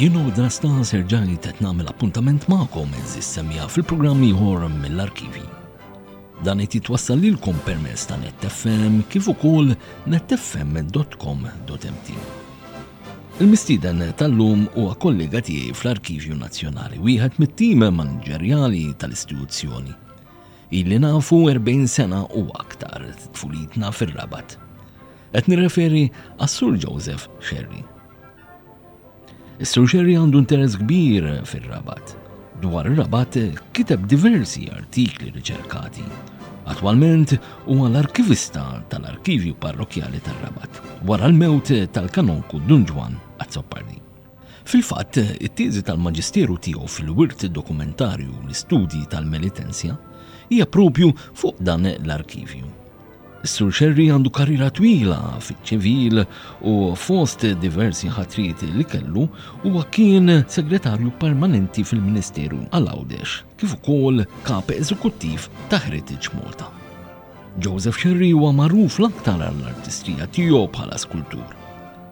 Jien u Drasta serġali qed nagħmel appuntament magħkom eżis semija fil-programm ieħor mill-arkivi. Dan qed jitwassal lilkom permezz ta' netfm kif ukoll netfm.com.mt. Il-mistieden tal-lum huwa kollega tiegħi fl-Arkivju Nazzjonali wieħed mit-tim manġerjali tal-istituzzjoni. Ili nafu 40 sena u aktar tfulitna fir-Rabat. Qed nirreferi għas-Sur Joseph Scerri. Is-Sur Scerri għandu interess kbir fir-Rabat. Dwar ir-Rabat kiteb diversi artikli riċerkati. Attwalment huwa l-arkivista tal-Arkivju Parrokjali tar-Rabat wara l-mewt tal-Kanonku Dun Ġwann Azzopardi. Fil-fatt, it-teżi tal-maġisteru tiegħu fil-wirt dokumentarju u l-istudji tal-Melitensia hija proprju fuq dan l-arkivju. Is-Sur Xerri għandu karriera twila fiċ-ċivil u fost diversi ħatriet li kellu huwa kien Segretarju Permanenti fil-Ministeru għal Għawdex kif ukoll Kap Eżekuttiv ta' Heritage Malta. Joseph Scerri huwa magħruf l-aktar għall-artistrija tiegħu bħala skultur.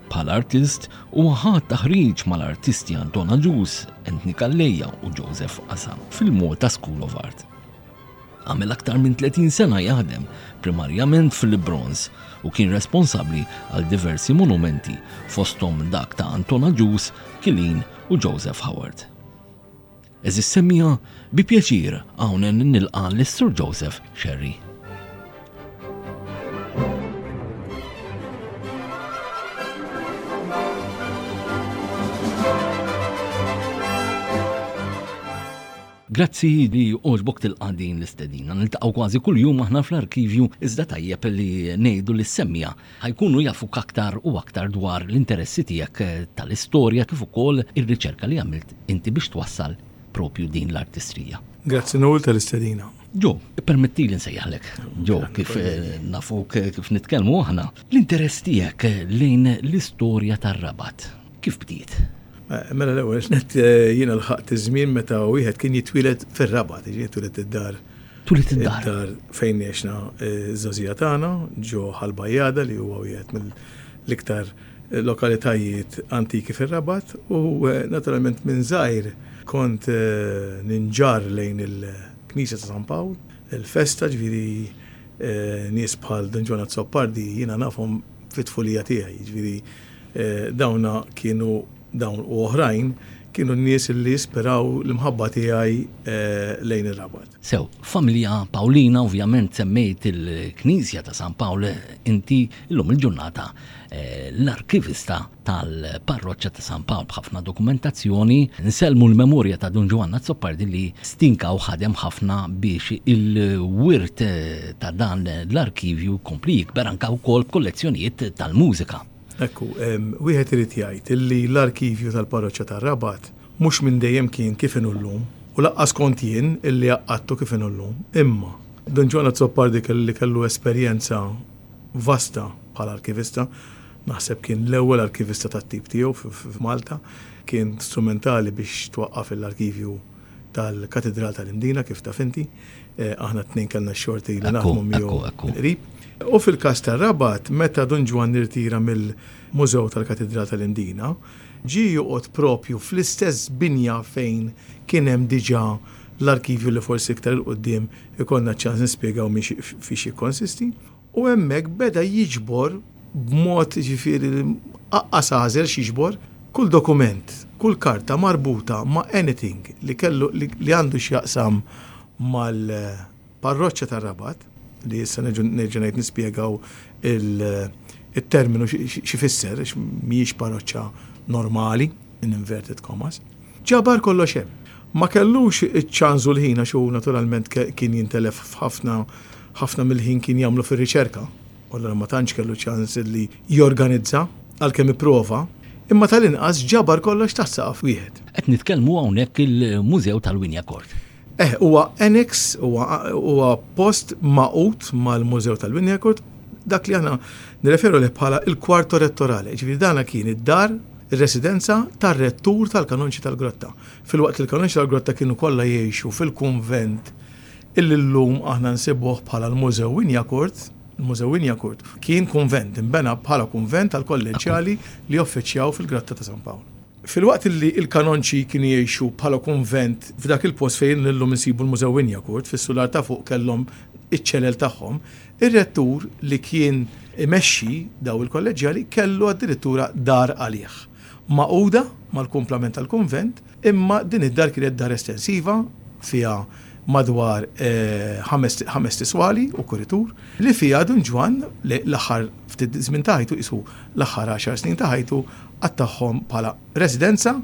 Bħala artist huwa ħadd taħriġ mal-artisti Anton Aġus, Anthony Calleja u Joseph Qasam fil-Malta School of Art. Għamel aktar minn 30 sena jaħdem primarjament fil-bronz u kien responsabbli għal diversi monumenti fosthom dak ta' Anton Aġus, Kilin u Joseph Howard. Għeżież semmiegħa, bi pjaċir hawn nilqa' lis-Sur Joseph Scerri. Grazzi li oġbok tilqa' din l-istedina. Niltaqgħu kważi kuljum aħna fl-arkivju iżda tajjeb li ngħidu li semmija ħa jkunu jafuk aktar u aktar dwar l-interessi tiegħek tal-istorja kif ukoll ir-riċerka li għamilt inti biex twassal propju din l-artistrija. Grazzi Noel tal-istedina. Joe, ippermettili nsejjaħlek Joe kif nafuk kif nitkellmu aħna. L-interess tiegħek lejn l-istorja tar-Rabat kif bdiet? Mela l-ewwel nett jiena lħaqt iż-żmien meta wieħed kien jitwieled fir-Rabat, jiġifieri jitwieled id-dar Tulit id-dar. Id-dar fejn għexna ż-żgħożija tagħna, ġo Ħal Bajjada li huwa wieħed mill-iktar lokalitajiet antiki fir-Rabat u naturalment minn żgħir kont ninġarr lejn il-Knisja ta' San Pawl. Il-festa, ġifieri nies bħal Dun Ġwann Azzopardi jiena nafhom fit-tfulija tiegħi, jiġifieri dawna kienu, Dawn u oħrajn kienu n-nies li ispiraw l-imħabba tiegħi lejn ir-Rabat. Sew, familja Pawlina ovvjament semmejt il-Knisja ta' San Pawl, inti llum il-ġurnata l-arkivista tal-Parroċċa ta' San Pawl b'ħafna dokumentazzjoni. Nsellmu l-memorja ta' Dun Ġwann Azzopardi li stinka u ħadem ħafna biex il-wirt ta' dan l-arkivju jkompli jikber anke wkoll b'kollezzjonijiet tal-mużika. Hekk hu. Wieħed irid jgħid illi l-arkivju tal-parroċċa tar-Rabat mhux minn dejjem kien kif inhu llum, u lanqas kont jien illi għaqqadtu kif inhu llum, imma. Dun Ġwann Azzopardi li kellu esperjenza vasta bħala arkivista, naħseb kien l-ewwel arkivista tat-tip tiegħu f'Malta, kien strumentali biex twaqqaf l-arkivju, tal-Katidral tal-Imdina kif taf inti, aħna t-tnejn kellna x-xorti li naħdmu miegħu qrib. U fil-każ tar-Rabat, meta Dun Ġwann irtira mill-Mużew tal-Katidral tal-Imdina, ġie joqgħod proprju fl-istess binja fejn kien hemm diġà l-arkivju li forsi iktar 'il quddiem ikollna ċ-ċans nispjegaw fiex jikkonsisti. u hemmhekk beda jiġbor b'mod jiġifieri li aqqas għażel x'jiġbor, kull dokument, kull karta marbuta ma' anything li kellu li għandu x'jaqsam mal-parroċċa tar-Rabat, li issa nerġa' ngħid nispjega u it-terminu x'ifisser għax mhijiex parroċċa normali, in inverted commas. Ġabar kollox hemm. Ma kellux iċ-ċans u l-ħin għax hu naturalment kien jintelef f'ħafna ħafna mill-ħin kien jagħmlu fir-riċerka u allura ma tantx kellu ċans li jorganizza, għalkemm ipprova, imma tal-inqas ġabar kollox taħt saqaf wieħed. Qed nitkellmu hawnhekk il-Mużew tal-Wynyacourt. Eh, huwa annex, huwa post maqut mal-Mużew tal-Winjakut, dak li aħna nirreferu li bħala il-kwarto rettorali, ġifieri dana kien id-dar ir-residenza tar-rettur tal-kanonċi tal-grotta. Fil-waqt li l-kanonċi tal-grotta kienu kollha jgħixu fil-kunvent illi llum aħna nsibuh bħala l-Mużew Winjakurt, il-Mużew Winjakurt kien kunvent, imbena bħala kunvent tal-kolleġjali li offiċjaw fil-Grotta ta' San Pawl. Filwaqt li l-Kanonċi kienu jgħixu bħala kunvent f'dak il-post fejn illum insibu l-Mużew Wynyacourt, fis-sular ta' fuq kellhom iċ-ċelel tagħhom, ir-rettur li kien imexxi dawn il-kolleġġjali kellu addirittura dar għalih, magħquda mal-kumplament tal-kunvent, imma din id-dar kienet dar estensiva, fiha madwar ħamest iswali u kuritur, li fiha Dun Ġwann, l-aħħar ftit żmien ta' ħajtu, qisu l-aħħar għaxar snin ta' ħajtu, għadd tagħhom bħala residenza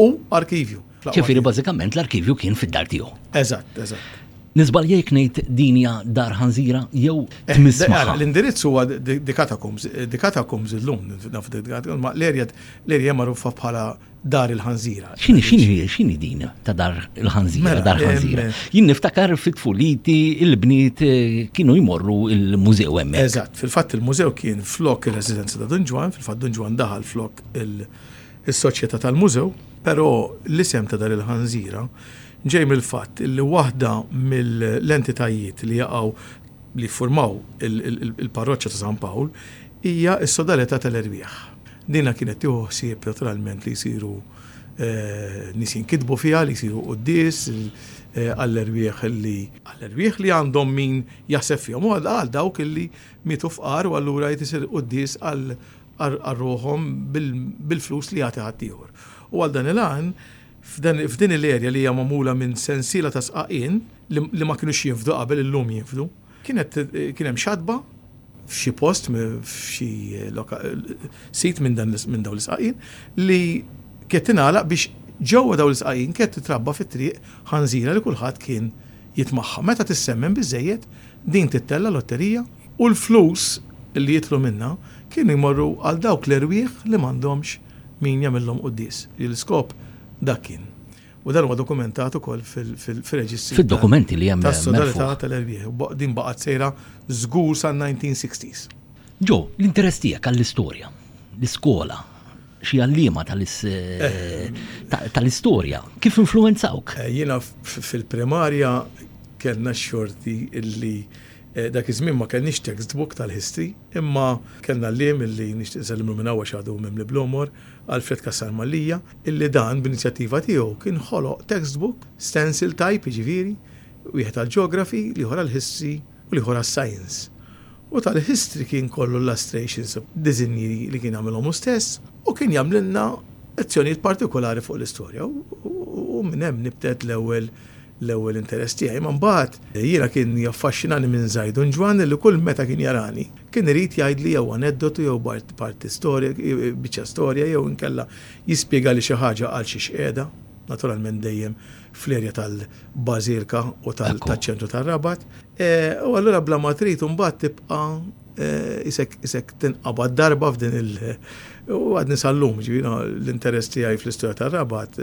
u arkivju. Ġifieri bażikament l-arkivju kien fid-dar tiegħu. Eżatt, eżatt. Niżbalja jekk ngħid din hija dar ħanżira jew eh, tmisma. L-indirizz huwa Dikatakoms, Dikatakoms illum naf Dikatakoms, ma l-erja l-erja magħrufa bħala dar il-ħanżira. X'inhi x'inhi x'inhi din ta' dar il-ħanżira, mela, dar ħanżira. Jien niftakar fit-tfuliti il-bniet eh, kienu jmorru il-mużew hemmhekk. Eżatt. Fil-fatt il-mużew kien flok ir-residenza ta' Dun Ġwann, fil-fatt Dun Ġwann daħal flok is-soċjetà tal-mużew. Però l-isem ta' Dar il-Ħanżira ġej mill-fatt li waħda mill-entitajiet li jaqgħu li jiffurmaw il-parroċċa ta' San Pawl hija s-Sodaleta tal-Erwieħ. Dinha kienet tieħu ħsieb naturalment li jsiru nies jinkitbu fiha, li jsiru quddies għall-erwieħ li. Għall-erwieħ li għandhom min Jaħseb fihom. Huwa lqa' għal dawk li mietu fqar u allura jrid isir quddies għal ruħhom bil-flus li jagħti ħaddieħor. U għal dan il-għan, f'din il-erja li hija magħmula minn sensiela ta' sqaqien, li ma kinux jinfdu qabel, illum jinfdu, kien hemm xatba f'xi post, f'xi sit minn dawn l-isqaqien, li kienet tingħalaq biex ġewwa dawn l-isqaqien kienet titrabba fit-triq ħanżina li kulħadd kien jitmaħħa. Meta tissemmen biżżejjed, din tittella' lotterija u l-flus li jidħlu minnha kienu jmorru għal dawk l-erwieħ li m'għandhomx min jagħmilhom quddies, li l-iskop dak kien. U dan huwa dokumentat ukoll fir-reġistri tas-Sodalità tal-Erwieħ. Din baqgħet sejra żgur sal-1960s. Joe, l-interess tiegħek għall-istorja, l-iskola, xi għalliema tal-istorja. Kif influenzawk? Eh, jiena fil-primarja kellna xorti illi eh, dak iż-żmien ma kellniex textbook tal-history, imma kellna l-lim illi nixtieq nsellimlu minn hawn xadu minn li blomor għal Fred Kassar Mallija, illi dan b'inizjattiva tiegħu kien ħoloq textbook, stencil type jiġifieri, wieħed għal ġeografi, li ħora l-history u l-ieħor għas-Science, u tal-History kien kollu illustrations, diżinji li kien jagħmilhom hu stess, u kien jagħmlilna lezzjonijiet partikolari fuq l-istorja. U minn hemm nibtet l-ewwel l-ewwel interess tiegħi. Ma mbagħad jiena kien jaffaxxinani minn Zajdun Ġwann li kull meta kien jarani kien irid jgħidli jew aneddotu jew parti storja, biċċa storja jew inkella jispjegali xi ħaġa għal xiex qiegħda, naturalment dejjem fl-erja tal-Bażilka u tal-ċentru tar-Rabat. U allura bla ma trid imbagħad tibqa' isek tinqabad darba f'din il- u għadni sal-lum ġivina l-interess tiegħi fl-istorja tar-Rabat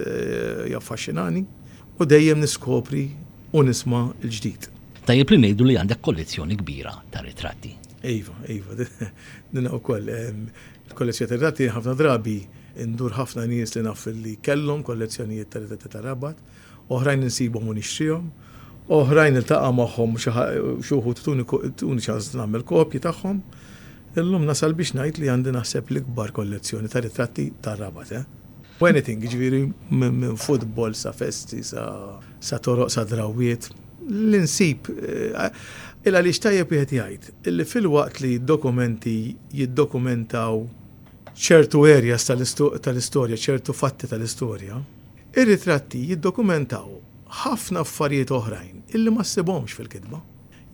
jaffaxxinani u dejjem niskopri u nisma' l-ġdid. Tajjeb li ngħidu li għandek kollezzjoni kbira ta' ritratti. Iva, iva, din wkoll. Il-kollezzjonijiet tar-rati ħafna drabi ndur ħafna nies li naf li kellhom kollezzjonijiet tar-ritratti tar-Rabat, oħrajn insibhom u nixtrihom, oħrajn niltaqa' magħhom u xi wħud ituni ituni ċans nagħmel kopji tagħhom. Illum nasal biex ngħid li għandi naħseb l-ikbar kollezzjoni ta' ritratti tar-Rabat, eh! U anything, jiġifieri minn futbol sa festi sa. sa toroq sa drawwiet, li nsib il għaliex tajjeb wieħed jgħid illi filwaqt li d-dokumenti jiddokumentaw ċertu areas tal-istorja, ċertu fatti tal-istorja, ir-ritratti jiddokumentaw ħafna affarijiet oħrajn illi ma ssibhomx fil-kitba.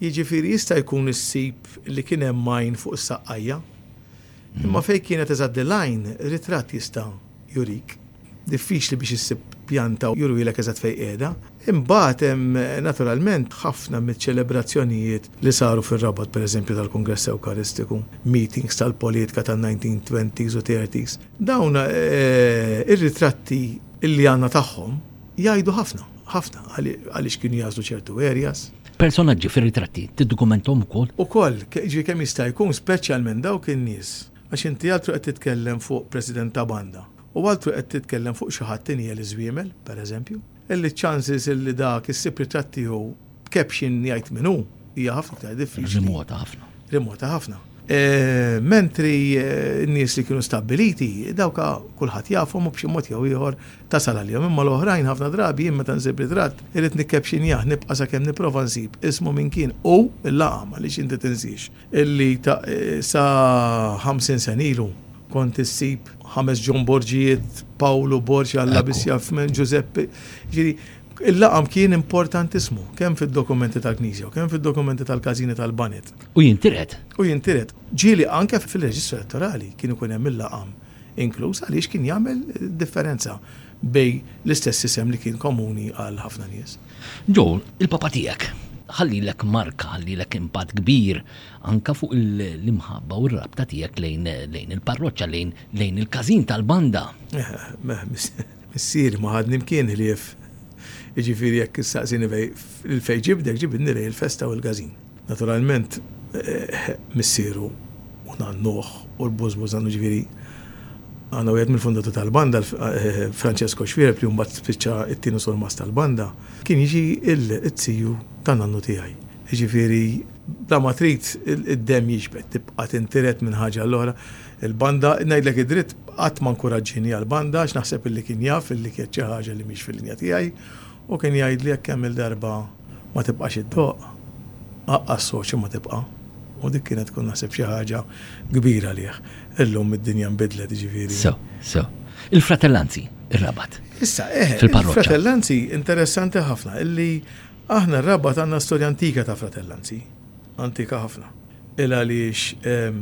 Jiġifieri jista' jkun issib li kien hemm għajn fuq is-saqqajja, Imma fejn kienet eżatt l-għajn, ritratt jista' jurik. Diffiċli biex issib pjanta u jurwielek eżatt fejn qiegħda. Imbagħad hemm, naturalment, ħafna miċ-ċelebrazzjonijiet li saru fir-Rabat, pereżempju tal-Kungress Ewkaristiku, meetings tal-politka tan-nineteen twenties u thirties. Dawn ir-ritratti li għandna tagħhom, Jgħidu ħafna, ħafna, għaliex kienu jagħżlu ċertu areas. Personaġġi fir-ritratti tiddukumenthom ukoll? Ukoll, jiġri kemm jista' jkun speċjalment dawk in-nies, għax inti altru qed titkellem fuq president ta' banda u altru qed titkellem fuq xi ħadd injel iż-żwiemel, per eżempju, illi ċ-chances illi dak issib ritratt tiegħu b'caption jgħid min hu hija ħafna iktar diffiċli. Rimota ħafna. Rimota ħafna. Mentri n-nies li kienu stabbiliti, dawk kulħadd jafhom u b'xi mod jew ieħor tasal għalihom, imma l-oħrajn ħafna drabi jien meta nsib ritratt irrid nikkepxinjah, nibqa' sakemm nipprova nsib ismu minn kien u l-laqam għaliex inti tinsiex illi ta' sa ħamsin sena ilu kont issib ħames John Borġijiet, Pawlu Borġ, Alla biss jaf minn Ġużeppi. Ġifieri il-laqam kien importantissimu kemm fid-dokumenti tal-Knisja u kemm fid-dokumenti tal-każini tal-Banet. U jintiret. U jintiret. Ġieli anke fil-reġistru elettorali kien ikun hemm il-laqam. inkluż għaliex kien jagħmel differenza bejn l-istess isem li kien komuni għal ħafna nies. Joel, il-Papa tiegħek ħallilek marka, ħallilek impatt kbir anke fuq l-imħabba u r-rabta tiegħek lejn il-parroċċa, lejn il-każin tal-banda. Missieri ma ħadni mkien ħlief. Jiġifieri jekk issaqsini il-fejn ġibdek, ġibidni lejn il-festa u l-każin. Naturalment, missieru u nannuh u l-bużbuż nannu ġifieri għandna wieħed mill-fundatur tal-banda, Francesco Schwirb li mbagħad spiċċa t-tieni surmast tal-banda, kien jiġi t-tiju ta' nannu tiegħi. Jiġifieri. Bla ma trid id-demm jiġbed, tibqa' tintiret minn ħaġa għal oħra. Il-banda, ngħidlek id-dritt, qatt ma nkuraġġieni għall-banda għax naħseb illi kien jaf illi kienet xi ħaġa li mhix fil-linja tiegħi u kien jgħidli jekk kemm-il darba, ma tibqax iddoqq, aqqas soċi ma tibqa'. U dik kienet tkun naħseb xi ħaġa kbira għalih. Illum id-dinja nbidlet, jiġifieri. Sew, sew. Il-fratellanzi, ir-Rabat. Issa, eh, il-fratellanzi interessanti ħafna illi aħna r-Rabat għandna storja antika ta' fratellanzi, antika ħafna. Il għaliex ehm,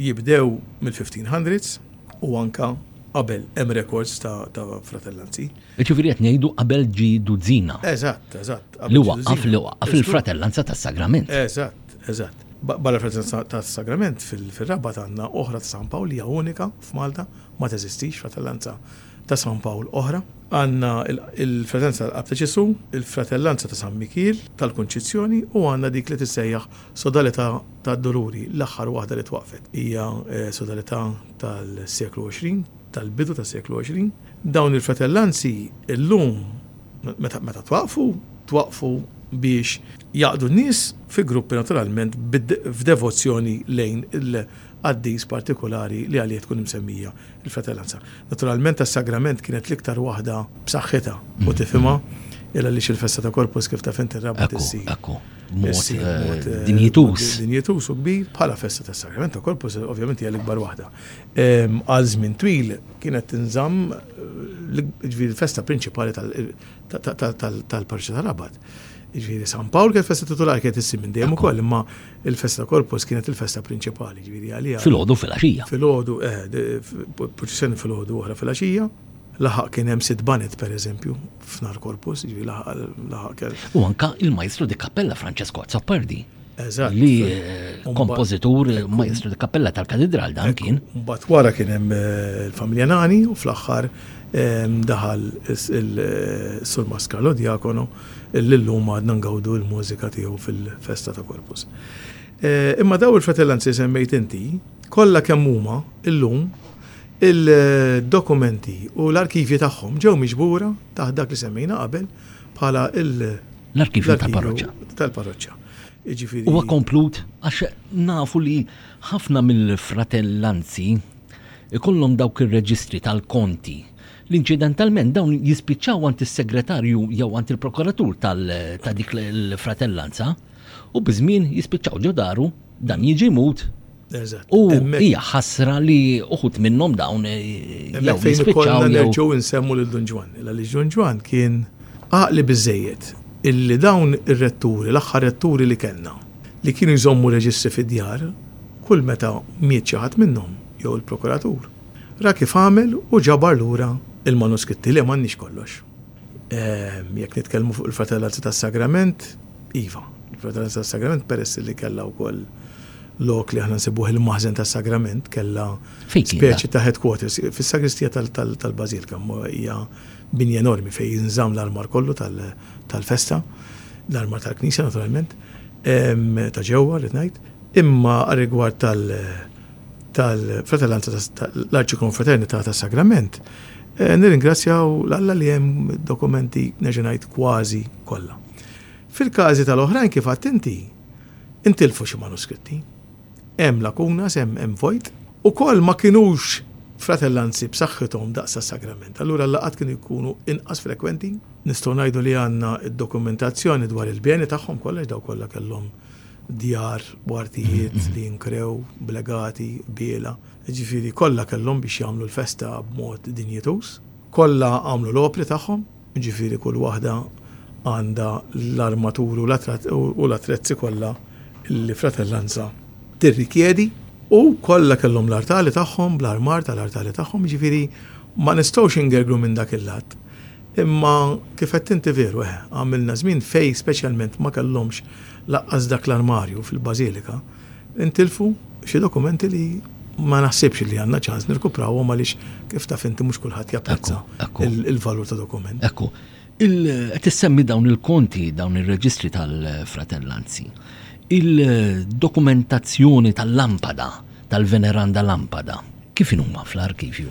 jibdew mill-1500s u anka qabel hemm rekords ta' fratellanzi. Iġifieri qed ngħidu qabel ġie dużina. Eżatt, eżatt. Li waqqaf, li waqqaf il-fratellanza tas-sagrament. Eżatt, eżatt. Barra l-fratellanza tas-sagrament, fir-Rabat għandna oħra ta' San Pawl li hija unika f'Malta, ma teżistix fratellanza ta' San Pawl oħra. Għandna l-fratellanza tal-Qalb ta' Ġesù, il-fratellanza ta' San Mikiel tal-Kunċizzjoni u għandna dik li tissejjaħ Sodalità tad-Duluri, l-aħħar waħda li twaqqfet. Hija sodalità tal-seklu għoxrin, tal-bidu tas-seklu għoxrin. Dawn il-fratellanzi llum meta twaqqfu, twaqqfu biex jgħaqqdu n-nies fi gruppi naturalment f'devozzjoni lejn il-qaddis partikulari li għalih tkun imsemmija l-fratellanza. Naturalment tas-sagrament kienet l-iktar waħda b'saħħitha u tifhimha il għaliex il-festa ta' Corpus kif taf int ir-Rabat issir. Ekku, ekku. B'mod dinjituż. Dinjituż u kbir bħala festa tas-sagrament ta' Corpus ovvjament hija l-ikbar waħda. Għal żmien twil kienet tinżamm ġifieri l-festa prinċipali tal-parroċċa ta' Rabat. Ġifieri San Pawl kienet festa titulari kienet issir minn dejjem ukoll, imma il-festa ta' Korpus kienet il-festa prinċipali, ġifieri għaliha. Filgħodu filgħaxija. Filgħodu, proċessjoni filgħodu oħra filgħaxija. Laħaq kien hemm sitt banet pereżempju f'nar Korpus, ġifieri laħaq. U anka il-Majstru di Kappella Francesco Azzopardi. li kompożitur maestru di kappella tal-katedral dan kien. Mbagħad wara kien hemm eh, il-familja Nani u fl-aħħar ehm, daħal il-Sur eh, Maskalo Diakono l-lum għadna ngawdu l-mużika tiegħu fil-festa ta' Korpus. Eh, imma daw il-fratellanzi semmejt inti, kollha kemm huma illum il-dokumenti u l-arkivji tagħhom ġew miġbura taħt dak li semmejna qabel bħala il- L-arkivju tal-parroċċa. Tal-parroċċa. Huwa komplut għax nafu li ħafna mill-fratellanzi ikollhom dawk ir-reġistri tal-konti li inċidentalment dawn jispiċċaw għand is-segretarju jew għand il-prokuratur ta' dik l-fratellanza u biżmien jispiċċaw ġodaru dan jiġi mut U hija ħasra li uħut minnhom dawn eh, jew jispiċċaw nerġgħu insemmu lil Dun Ġwan, illa li Dun Ġwan kien għaqli biżejjed illi dawn ir-retturi, l-aħħar retturi li kellna, li kienu jżommu reġistri fid-djar, kull meta miet xi ħadd minnhom jew il-prokuratur, ra kif għamel u ġabar lura il-manuskritti li m'għandniex kollox. Ehm, jekk nitkellmu fuq il-fratellanza tas-sagrament, iva, il-fratellanza tas-sagrament peress li kellha wkoll lok li aħna nsibuh il-maħzen tas-sagrament kellha speċi ta' headquarters fis-sagristija tal-Bażilka hija binja enormi fejn jinżamm l-armar kollu tal-festa, l-armar tal-Knisja naturalment, ehm, ta' ġewwa li ngħid, imma rigward tal- tal-fratellanza l-arċi konfraternità tas sagrament eh, nirringrazzjaw l-Alla li hemm dokumenti neġenajt kważi kollha. Fil-każi tal-oħrajn kif attenti, intilfu xi manuskritti. Hemm lakuna, sem hemm vojt, u koll ma kinux fratellanzi b'saħħithom daqsa sagrament. Allura l-laqat kienu jkunu inqas frekwenti. Nistgħu ngħidu li għandna id-dokumentazzjoni dwar il-beni tagħhom kollox daw kollha kellhom djar u artijiet li nkrew b'legati qbiela, jiġifieri kollha kellhom biex jagħmlu l-festa b'mod dinjituż. Kollha għamlu l-opri tagħhom, jiġifieri kull waħda għandha l-armaturi u l-attrezzi kollha li fratellanza tirrikjedi, u kollha kellhom l-artali tagħhom bl-armar tal-artali tagħhom, jiġifieri ma nistgħux ingergru minn dak il-lat. Imma kif għedt inti veru, eħe, għamilna żmien fejn speċjalment ma kellhomx Lanqas dak l-armarju fil-Bażilika ntilfu xi dokumenti li ma naħsibx li għandna ċans nirkuprawhom għaliex kif taf inti mhux kulħadd japprezza l-valur ta' dokument. Ekku. Qed issemmi dawn il-konti, dawn ir-reġistri tal-fratellanzi. Il-dokumentazzjoni tal-lampada, tal-veneranda lampada, kif inhuma fl-arkivju?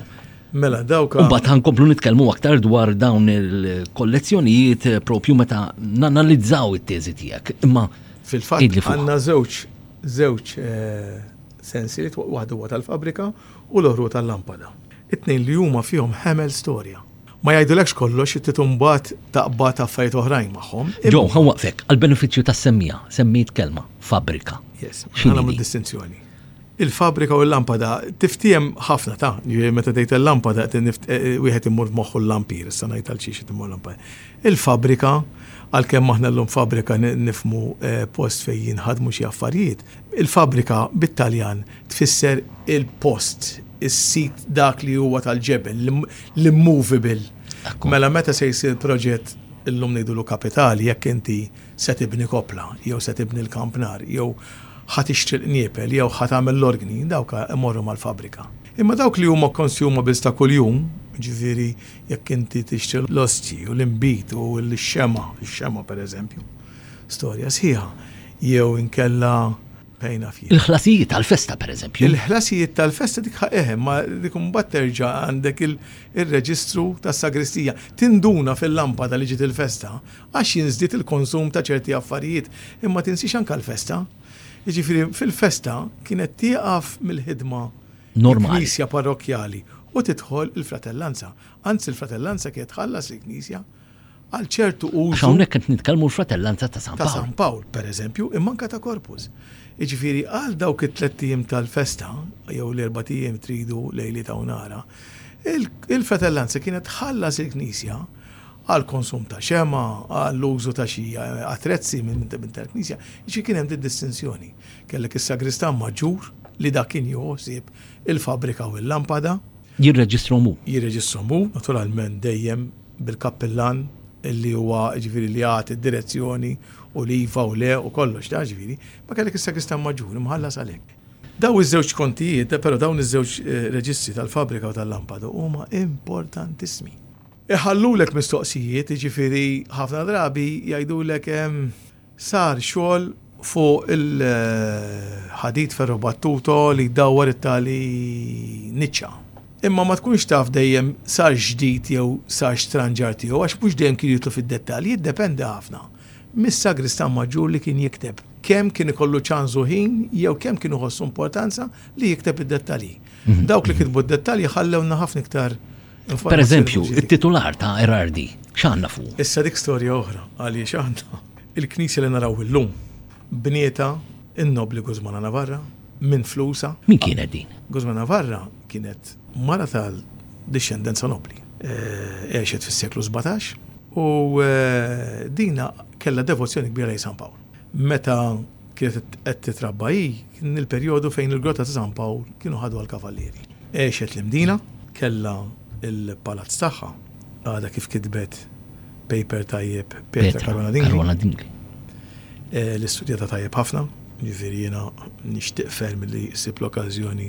Mela, dawk. U bat ħankomplu nitkellmu aktar dwar dawn il-kollezzjonijiet eh, propju meta nanalizzaw it-teżi tiegħek. Imma fil-fatt għandna żewġ żewġ eh, sensi li waħdu huwa tal-fabrika u l-oħru tal-lampada. It-tnejn li huma fihom ħemel storja. Ma jgħidulekx kollox it titumbat taqbad affarijiet oħrajn magħhom. Ġo, ħawaqfek, għal-benefiċċju tas-semmija, semmit kelma, fabrika. Yes, ħanam distinzjoni. Il-fabbrika u l-lampada tiftiehem ħafna ta', jiġifieri meta tgħid il-lampada wieħed imur f'moħħu l-lampir, issa ngħid għal xiex qed immur lampir. Il-fabbrika, għalkemm aħna llum fabbrika nifhmu post fejn jinħadmu xi affarijiet, il-fabbrika bit-Taljan tfisser il-post, is-sit dak li huwa tal-ġebel, l-immovable. Mela meta se jsir proġett illum ngħidulu kapitali jekk inti Se tibni koppla, jew se tibni l-kampnar, jew ħa tixtri l-qniepel, jew ħa tagħmel l-orgni, dawk imorru mal-fabbrika. Imma dawk li huma consumables ta' kuljum, jiġifieri jekk inti tixtri l-ostji u l-inbid u x-xemgħa, ix-xemgħa pereżempju, storja sħiħa, jew inkella fejn naf jien. Il-ħlasijiet għall-festa pereżempju. Il-ħlasijiet tal-festa dik ħa eħe, imma dik imbagħad terġa' għandek ir-reġistru tas-sagristija. Tinduna fil-lampada li ġiet il-festa, Għax jinżdied il-konsum ta' ċerti affarijiet, imma tinsiex anke l-festa. Jiġifieri fil-festa kienet tieqaf mill-ħidma l-knisja parrokkjali u tidħol il-fratellanza. Anzi l-fratellanza kienet tħallas lill-knisja għal ċertu użu. Għax hawnhekk qed nitkellmu l-fratellanza ta' San Pawl. Ta' San Pawl, pereżempju, imma anke ta' Korpus. Jiġifieri għal dawk it-tlett ijiem tal-festa, jew l-erbat ijiem tridu lejliet hawn ara, il-fratellanza kienet tħallas il-knisja, għall-konsum ta' xemgħa, għall-użu ta' xi attrezzi minn ta' l-knisja, jiġifieri kien hemm din id-distinzjoni. Kellek is-sagristan maġġur li dak kien jieħu ħsieb il-fabbrika u l-lampada. Jirreġistrahom hu. Jirreġistrahom hu, naturalment dejjem bil-kappillan li huwa jiġifieri li jagħti d-direzzjoni u li iva u le u kollox taf jiġifieri, imma kellek is-sagristan maġġur imħallas għalhekk. Dawn iż-żewġ kontijiet, però dawn iż-żewġ reġistri tal-fabbrika u tal-lampadu huma importantissmi. Iħallulek mistoqsijiet, jiġifieri ħafna drabi jgħidulek ehm sar xogħol fuq il-ħadid ferrobattuto li jdawwar it-tali niċċa. Imma ma tkunx taf dejjem sar x'ġdid jew sar x'tranġar tiegħu għax mhux dejjem kienu jidħlu fid-dettalji, jiddependi ħafna mis-Sagristan Maġġur li kien jikteb, kemm kien ikollu ċans u ħin jew kemm kien iħossu importanza li jikteb id-dettalji. Dawk li kitbu d-dettalji ħallewna ħafna iktar informazzjoni. Per eżempju, it-titular ta' Erardi, x'għandna fuq? Issa dik storja oħra għaliex għandna il-knisja li naraw illum bnieta in-nobli Guzmana Navarra minn flusa. Min kienet din? Guzmana Navarra kienet mara tal-dixxendenza nobli. Eh, għexet fis-seklu 17 u eh, dina kella devozzjoni kbira li San Pawl. Meta kienet qed titrabba hi, kien il-perjodu fejn il-Grotta ta' San Pawl kienu ħadu għall-kavallieri. Għexet l-Imdina, kellha l-palazz tagħha, għadha kif kitbet paper tajjeb Petra Caruana Dingli, li studjatha tajjeb ħafna, jiġifieri jiena nixtieq ferm li ssib l-okkażjoni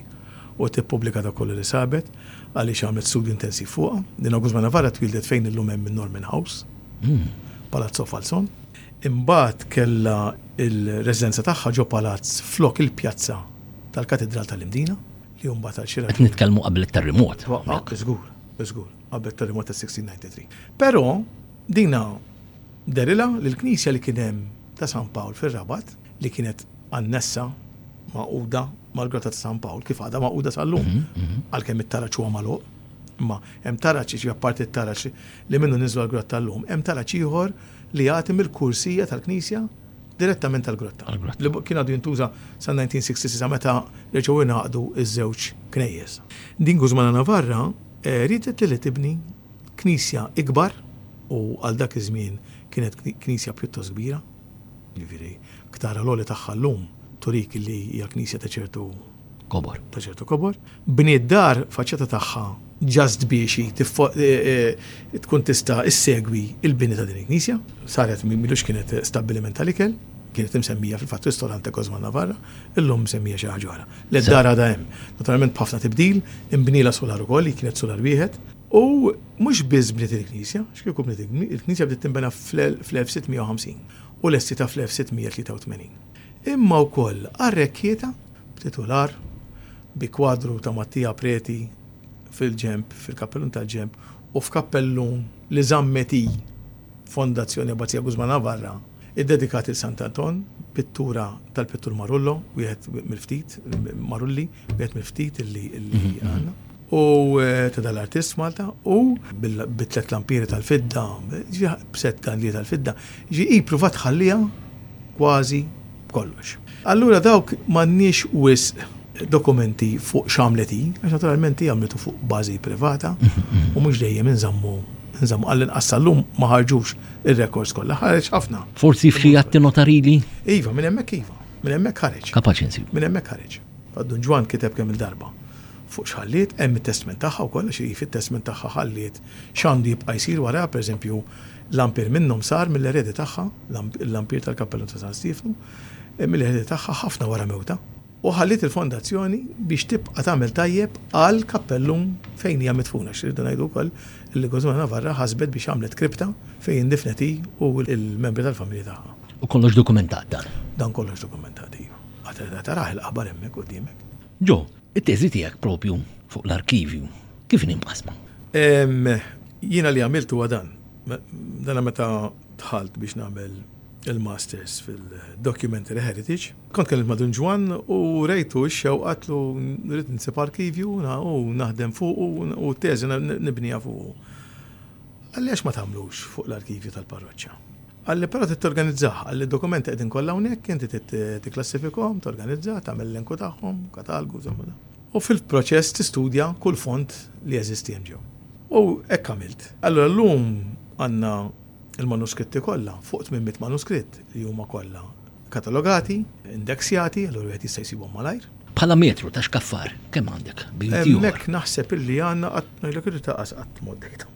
u tippubblika dak kollu li sabet, għaliex għamlet studju intensiv fuqha. Din August Manavara twieldet fejn illum hemm in-Norman House, Palazzo Falzon. Imbagħad kellha l-residenza tagħha ġo palazz flok il-pjazza tal-Katidral tal-Imdina, li mbagħad għal xi raġuni. Qed nitkellmu qabel it-terrimot. Twaqqaq, żgur, żgur, qabel it-terrimot tas-1693. Però dinha dehrilha li l-knisja li kien hemm ta' San Pawl fir-Rabat, li kienet annessa, magħquda, mal-Grotta ta' San Pawl kif għadha maquda sal-lum, għalkemm it-taraċ huwa magħluq. Imma hemm taraċ jiġi apparti t-taraċ li minnu niżlu għall-grotta llum, hemm taraċ ieħor li jagħti mill-kursija tal-knisja direttament tal-grotta. Li kien għadu jintuża sa 1966 meta reġgħu ingħaqdu iż-żewġ knejjes. Din Guzmana Navarra eh, riedet li tibni knisja ikbar u għal dak iż-żmien kienet knisja pjuttost kbira, Jiġifieri, ktara l-għoli tagħha llum turik li hija knisja ta' ċertu kobor. Ta' ċertu kobor. Bniet dar faċċata tagħha just biex hi tkun tista' ssegwi l-bini ta' din il-knisja. Saret m'ilux kienet stabbiliment tal-ikel, kienet imsemmija fil-fatt Ristorante Cosma Navarra, illum msemmija xi ħaġa oħra. Le d-dar għadha hemm. Naturalment b'ħafna tibdil, inbnielha sular ukoll, hi kienet sular wieħed. U mhux biss bniet il-knisja, x'kieku bniet il-knisja bdiet tinbena fl-1650 u lestitha fl-1683. Imma wkoll arrekkietha b'titular, bi kwadru ta' Mattia Preti fil-ġenb, fil-kappellun tal-ġenb, u f'kappellun li żammet hi Fondazzjoni Abbazija Guzman Navarra, iddedikat lil Sant Anton, pittura tal-pittur Marullo, wieħed mill-ftit, Marulli, wieħed mill-ftit li għandna. u ta' dal-artist Malta u bit-tlet lampieri tal-fidda, b'set kandli tal-fidda, ġi i pruvat tħallija kważi kollox. Allura dawk m'għandniex wisq dokumenti fuq x'għamlet hi, għax naturalment hi għamlitu fuq bażi privata u mhux dejjem inżammu nżammu għall-inqas sal-lum ma ħarġux ir-rekords kollha, ħareġ ħafna. Forsi f'xi atti notarili? Iva, minn hemmhekk iva, minn hemmhekk ħareġ. Kapaċi nsib. Minn hemmhekk ħareġ. Paddun Ġwann kiteb kemm il-darba. fuq x'ħalliet, hemm it-testment tagħha wkoll għax hi fit-testment tagħha ħalliet x'għandu jibqa' jsir waraha, pereżempju l-ampir minnhom sar mill-eredi tagħha, l-ampir tal-Kappellun ta' San Stiefnu, mill-eredi tagħha ħafna wara mewtha. U ħalliet il-fondazzjoni biex tibqa' tagħmel tajjeb għall-kappellun fejn hija midfuna għax irridu ngħidu wkoll li Gosmina Navarra ħasbet biex għamlet kripta fejn indifnet hi u l-membri tal-familja tagħha. U kollox dokumentat dan? Dan kollox dokumentat, iva. Għad taraħ il-qabar hemmhekk quddiemek. Joe. It-teżi tiegħek proprju fuq l-arkivju kif inhi mqassma? Jiena li għamilt huwa dan. Dana meta dħalt biex nagħmel il-Masters fil-Documentary Heritage. Kont kellimt ma' Dun Ġwann u rejtu x-xewqa għedtlu rrid nsib arkivju u naħdem fuqu u t-teżi nibniha fuqu. Qalli għax ma tagħmlux fuq l-arkivju tal-parroċċa. Qal li però trid torganizzah. Qal li d-dokumenti qegħdin kollha hawnhekk, inti trid tikklassifikahom, torganizzah, tagħmel l-elenku tagħhom, katalgu, insomma dan. U fil-proċess tistudja kull fond li jeżisti hemm ġewwa. U hekk għamilt. Allura llum għandna l-manuskritti kollha, fuq tmien mitt manuskritt li huma kollha. katalogati, indeksjati, allura wieħed jista' jsibhom malajr. Bħala metru ta' xkaffar, kemm għandek? Hemmhekk naħseb illi għandna qatt ngħidlek irrid taqas qatt moddejta.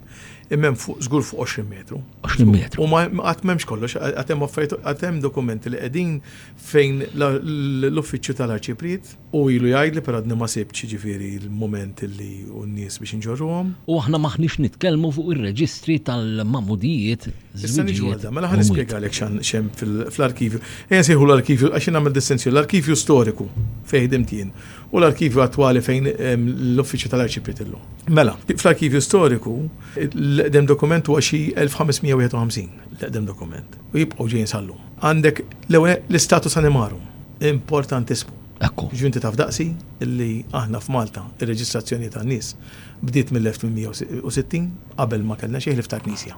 Imma hemm fuq żgur fuq 20 metru. 20 metru. U qatt m'hemmx kollox, qatt hemm affarijiet qatt hemm dokumenti li qegħdin fejn l-uffiċċju tal-arċipriet Hu ilu jgħidli però għadni ma sibtx jiġifieri l-mument li u n-nies biex inġorruhom. U aħna m'aħniex nitkellmu fuq ir-reġistri tal-magħmudijiet, żwiġijiet u mwiet. Issa niġu għal dan. Mela ħa nispjegalek x'hemm fl-arkivju. Ejja nsejħulu l-arkivju għax jien nagħmel distinzjoni. L-arkivju storiku fejn ħdimt jien u l-arkivju attwali fejn hemm l-uffiċċju tal-Arċipriet illum. Mela, fl-arkivju storiku l-eqdem dokument huwa xi 1551, l-eqdem dokument, u jibqgħu ġejjin sal-lum. Għandek l-ewwel nett l-istatus animarum. Importantissimu. Ekku. Jiġifieri inti taf daqsi li aħna f'Malta r-reġistrazzjoni tan-nies bdiet mill-1860 qabel ma kellna xejn ħlief tal-Knisja.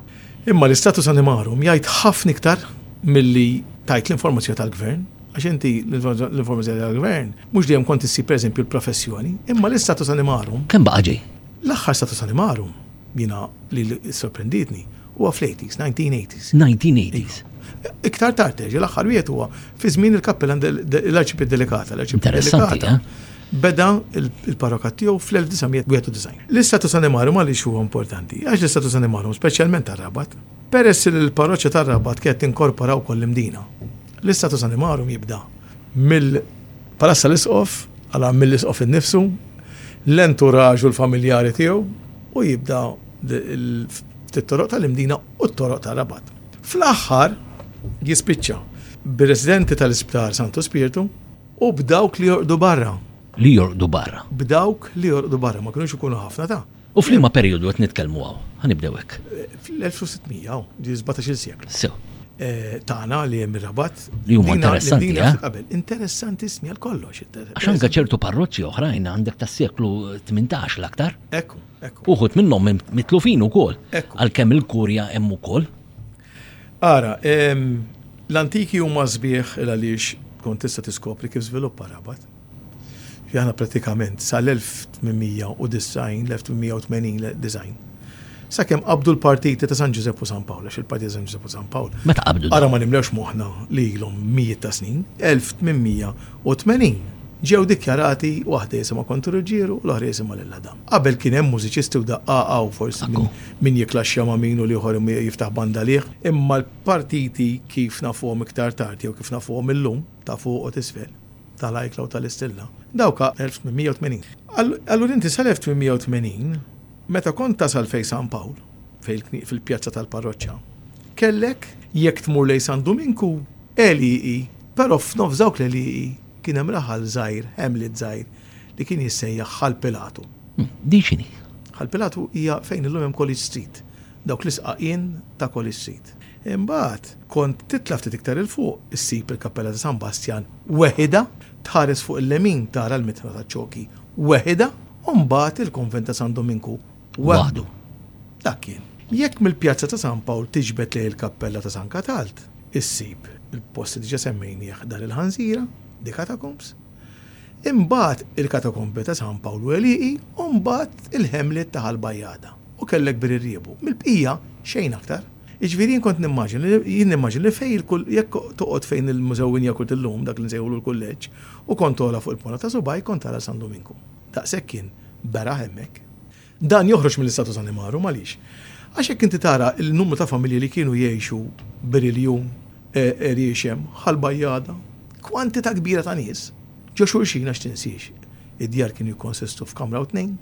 Imma l-istatus animarum jgħid ħafna iktar milli tgħid l-informazzjoni tal-Gvern għax inti l-informazzjoni tal-Gvern mhux dejjem kont issib pereżempju l-professjoni imma l-istatus animarum. Kemm baqa' ġej? L-aħħar status animarum jiena li ssorprendietni Huwa fl-80s, 1980s. 1980s. Iktar tard terġa', l-aħħar wieħed huwa fi żmien il-Kappillan l-Arċipriet Delicata. Interessanti, eh? Beda il-parrokat tiegħu fl-1991. L-istatus animarum għaliex huwa importanti? Għax l-istatus animarum, speċjalment tar-Rabat, peress li l-parroċċa tar-Rabat kienet tinkorpora wkoll l-Imdina. L-istatus animarum jibda mill-palassa l-isqof, għala mill-isqof innifsu, l-enturaġ u l-familjari tiegħu u jibda ftit toroq tal-Imdina u t-toroq ta' Rabat. Fl-aħħar jispiċċa bir-residenti tal-Isptar Santu Spirtu, u b'dawk li jorqdu barra. Li jorqdu barra. B'dawk li jorqdu barra, ma kinux ikunu ħafna ta'. U f'liema perijodu qed nitkellmu hawn? Ħa nibdew hekk. Fl-1600 hawn, ġieli s-sbatax-il seklu. Sew. Tagħna li hemm ir-Rabat. Li huma interessanti għal qabel. Interessantiss għal kollox. Għax anke ċertu parroċċi oħrajn għandek tas-seklu 18 l-aktar. Hekk hu. Uħud minnhom hemm mitlufin ukoll, għalkemm il-Kurja hemm ukoll. Ara, l-antiki huma sbieħ il għaliex tkun tista' tiskopri kif żviluppa rabat. Aħna pratikament sal-1890, l-1880 design. Sakemm qabdu l-partiti ta' San Ġużepp u San Pawl, għax il-partiti ta' San Ġużepp u San Pawl. Meta qabdu? Ara ma nimlewx moħħna li ilhom mijiet ta' snin, 1880 ġew dikjarati waħda jisimha kontur il-ġieru u l-oħra jisimha l-ladam. Qabel kien hemm mużiċisti u daqqaqa u forsi min jiklaxxja ma' min u l-ieħor jiftaħ band għalih. Imma l-partiti kif nafuhom iktar tard jew kif nafuhom illum, ta' fuq u t'isfel, ta' l-ajkla u ta' l-istilla, dawk ta' 1880. Allura inti sa l-1880, meta kont tasal fejn San Pawl, fejn fil-pjazza tal-parroċċa, kellek, jekk tmur lejn San Duminku, għelieqi, però f'nofs dawk l-għelieqi kien hemm raħal żgħir, hamlet żgħir, li kien jissejjaħ Ħal Pilatu. Din x'inhi? Ħal Pilatu hija fejn illum hemm College Street, dawk l-isqaqien ta' College Street. Imbagħad kont titla' ftit iktar 'il fuq issib il-Kappella ta' San Bastjan weħidha, tħares fuq il-lemin tara l-mitħla taċ-Ċoki weħidha u mbagħad il-Konvent ta' San Duminku waħdu. Dak kien. Jekk mill-Pjazza ta' San Pawl tiġbed lejn il-Kappella ta' San Katald, issib il-post li diġà semmejnieh dar il-ħanżira, The Catacombs. Imbagħad il-Katakombi ta' San Pawl u Għelieqi u mbagħad il-Ħemliet ta' Ħal Bajjada u kellek Bir ir-Riebu. Mill-bqija xejn aktar. Jiġifieri jien kont nimmaġina, jien nimmaġina li fejn il-kull, jekk toqgħod fejn il-Mużewwin Jakut illum, dak li nsejħulu l-Kulleġġ, u kont togħla fuq il-ponta ta' subgħajk kont tara San Duminku. Daqshekk kien beraħ hemmhekk. Dan joħroġ mill-istatus animarum għaliex? Għax jekk inti tara l-numru ta' familji li kienu jgħixu b'riljun, riexem, ħal-bajjada, kwantità kbira ta' nies ġo xulxin għax tinsiex id-djar kienu jikkonsistu f'kamra u tnejn,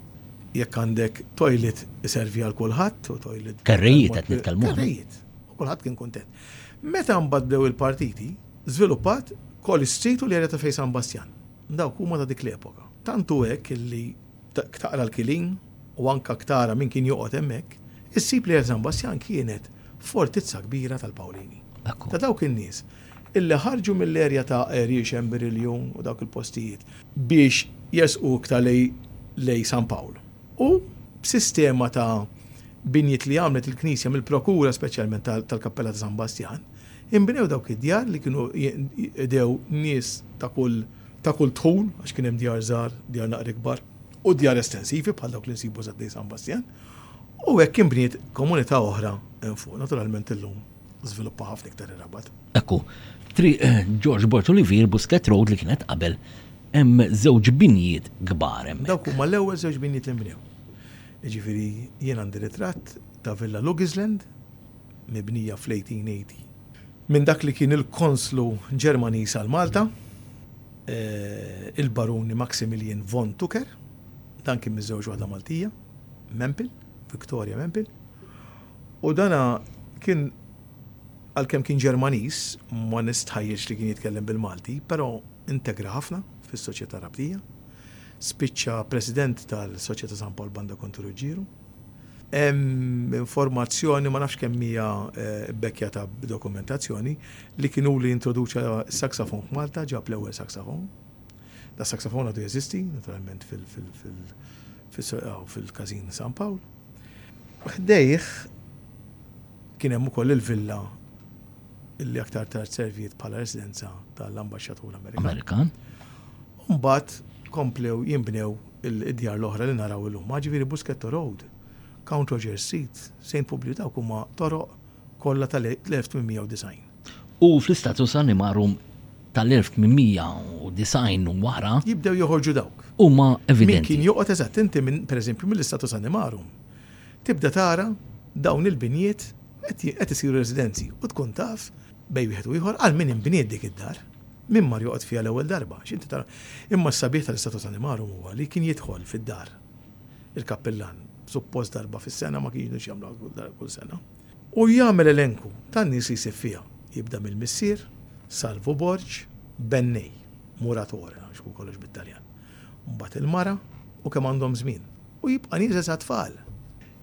jekk għandek toilet iservi għal kulħadd u toilet. Karrejiet qed nitkellmu. Karrejiet. U kulħadd kien kuntent. Meta mbagħad bdew il-partiti, żviluppat College Street u l-area ta' Fejn San Bastjan. Dawk huma ta' dik l-epoka. Tant hu hekk illi Ktara l-Kilin u anke ktara min kien joqgħod hemmhekk, issib li San Bastjan kienet fortizza kbira tal-Pawlini. Ta' dawk in-nies illi ħarġu mill-erja ta' Għeriex, Embir il-Jun u dawk il-postijiet biex jersqu iktar lejn San Pawl. U b'sistema ta' binjiet li għamlet il-Knisja mill-prokura speċjalment tal-Kappella ta' San Bastjan, inbnew dawk id-djar li kienu qdew nies ta' kull, ta' kull dħul, għax kien hemm djar żgħar, djar naqra ikbar, u djar estensivi bħal dawk li nsibu sa Dei San Bastien, u hekk inbniet komunità oħra hemm fuq. Naturalment illum żviluppa ħafna iktar ir-Rabat. Ekku, f'Triq Ġorġ Bord Olivier, Busquet Road li kienet qabel, hemm żewġ binjiet kbar hemmhekk. Dawk huma l-ewwel żewġ binjiet li nbnew. Jiġifieri jien għandi ritratt ta' Villa Lugisland. mibnija fl-1880, minn dak li kien il-Konslu Ġermaniż għal Malta, il-Baruni Maximilian von Tucker, dan kien miżżewweġ waħda Maltija, Mempil, Victoria Mempil, u dan kien għalkemm kien Ġermaniż ma nistħajjilx li kien jitkellem bil-Malti, però integra ħafna fis-soċjetà Rabtija, spiċċa President tal-Soċjetà San Pawl Banda Konti Ruġġieru. Hemm informazzjoni, ma nafx kemm hija bbekkjata b'dokumentazzjoni, li kien hu li introduċa s-saxafon f'Malta, ġab l-ewwel saxafon. Das-saxafon għadu jeżisti, naturalment, fil-Każin San Pawl. Ħdejh kien hemm ukoll il-villa li aktar tard serviet bħala residenza tal-Ambaxxatur Amerikan. u mbagħad komplew jinbnew id-djar l-oħra li naraw illum, jiġifieri Buschetto Road, Count Roger Street, Saint Publiu dawk huma toroq kollha tal-1890. U fl-istatus animarum tal-1890 u wara. Jibdew joħorġu dawk. Huma evidenti. Min kien joqgħod eżatt inti minn pereżempju mill-istatus animarum tibda tara dawn il-binjiet qed isiru residenzi u tkun taf bejn wieħed u ieħor għal min inbniet dik id-dar, min mar joqgħod fiha l-ewwel darba, għax inti tara. Imma s-sabiħ tal-Istatut Animarum huwa li kien jidħol fid-dar il-kappillan, suppost darba fis-sena ma kienux jagħmluha kull sena, u jagħmel elenku tan-nies li jsib fiha, jibda mill-missier, Salvu Borg, bennej, muratore, għax hu kollox bit-Taljan, mbagħad il-mara u kemm għandhom żmien, u jibqa' nieżel sat-tfal.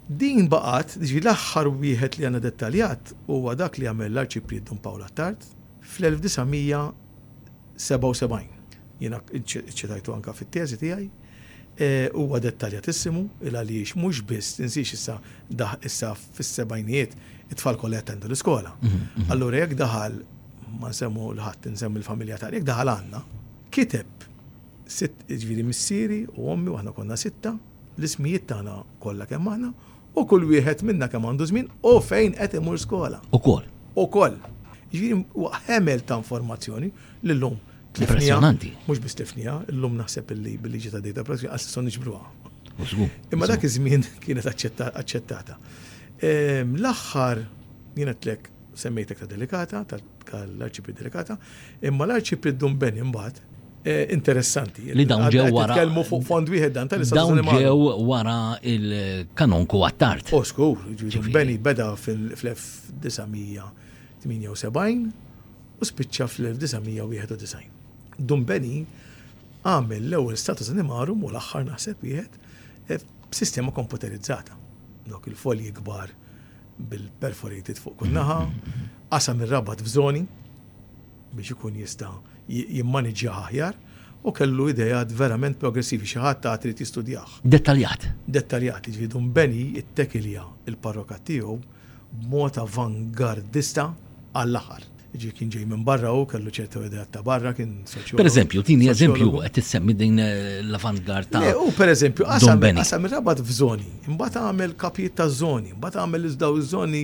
Din baqgħet, jiġifieri l-aħħar wieħed li għandna dettaljat huwa dak li għamel l-Arċipriet Dun Pawl Attard fl-1977. Jiena ċċitajtu anke fit-teżi tiegħi. Huwa dettaljatissimu, il-għaliex mhux biss, tinsiex issa issa fis-sebgħinijiet it-tfal kollha jattendu l-iskola. Allura jekk daħal, ma nsemmu 'l ħadd, insemmi l-familja Attard, jekk daħal għandna, kiteb sitt, jiġifieri missieri u ommi u aħna konna sitta, L-ismijiet tagħna kollha kemm aħna u kull wieħed minna kemm għandu żmien u fejn qed imur skola. Ukoll. Ukoll. Jiġifieri huwa ħemel ta' informazzjoni li llum tlifnija. Mhux biss tlifnija, llum naħseb illi bil-liġi ta' data protection għal se niġbruha. Imma dak iż-żmien kienet aċċettata. Ehm, l-aħħar jien qedlek semmejtek ta' Delikata, tal-Arċipriet Delikata, imma l-Arċipriet Dumbeni mbagħad eh, interessanti. Li dawn ġew wara. Tkellmu fuq fond wieħed dan tal Dawn ġew wara il-kanonku għattart. O oh, skur, Dumbeni beda fl-1900 78 u spiċċa fl-1991. Dumbeni għamel l-ewwel status animarum u l-aħħar naħseb wieħed eh, b'sistema komputerizzata. Dok il-folji kbar bil-perforated fuq kull naħa, qasam ir-rabat f'żoni biex ikun jista' jimmaniġġja aħjar u kellu idejat verament progressivi xi ħadd għad irid jistudjah. Dettaljat. Dettaljat, jiġifieri dun beni ttekilja l-parrokat tiegħu b'mod avangardista għall-aħħar. Jiġifieri kien ġej minn barra hu, kellu ċertu ideat ta' barra, kien soċjologu. Pereżempju, tini eżempju qed issemmi din l-avantgard ta' Le, hu pereżempju qasam ir-rabat f'żoni, imbagħad għamel kapijiet ta' żoni, imbagħad għamel li daw iż-żoni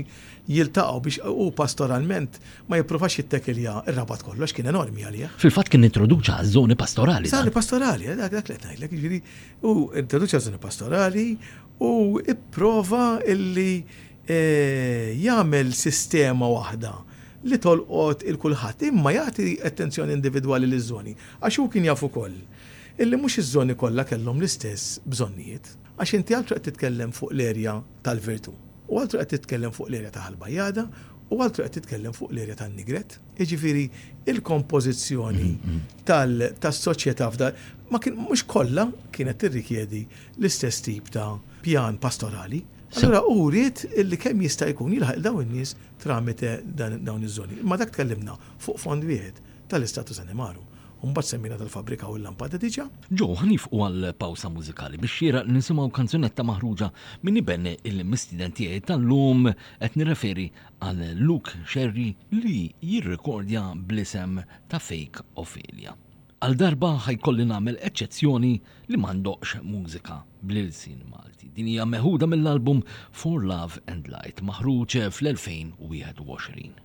jiltaqgħu biex hu pastoralment ma jippruvax jittekilja r-rabat kollu għax kien enormi għalih. Fil-fatt kien introduċa ż-żoni pastorali. Żoni pastorali, dak li qed ngħidlek, jiġifieri hu introduċa ż-żoni pastorali u pprova illi jagħmel sistema waħda li tolqot il-kulħadd imma jagħti attenzjoni individwali liż-żoni għax hu kien jaf ukoll illi mhux iż-żoni kollha kellhom l-istess bżonnijiet għax inti altru qed titkellem fuq l-erja tal-Virtu u altru qed titkellem fuq l-erja ta' Ħal Bajjada u altru qed titkellem fuq l-erja tan-Nigret. Jiġifieri l-kompożizzjoni tas-soċjetà f'da ma kien mhux kollha kienet tirrikjedi l-istess tip ta' pjan pastorali. Allura hu ried illi kemm jista' jkun jilħaq lil dawn in-nies tramite dawn iż-żoni. Imma dak tkellimna fuq fond wieħed tal-Istat ta' San Emaru. U mbagħad semmejna tal-fabbrika u l-lampada diġà. Joe, ħa niefqu għal pawsa mużikali biex xieraq nisimgħu kanzunetta maħruġa minn iben il-mistieden tiegħi tal-lum, qed nirreferi għal Luke Scerri li jirrekordja bl-isem ta' Fake Ophelia. Għal darba ħa jkolli nagħmel eċċezzjoni li ma ndoqqx mużika bl-ilsien Malti. Din hija meħuda mill-album For Love and Light maħruġ fl-2021.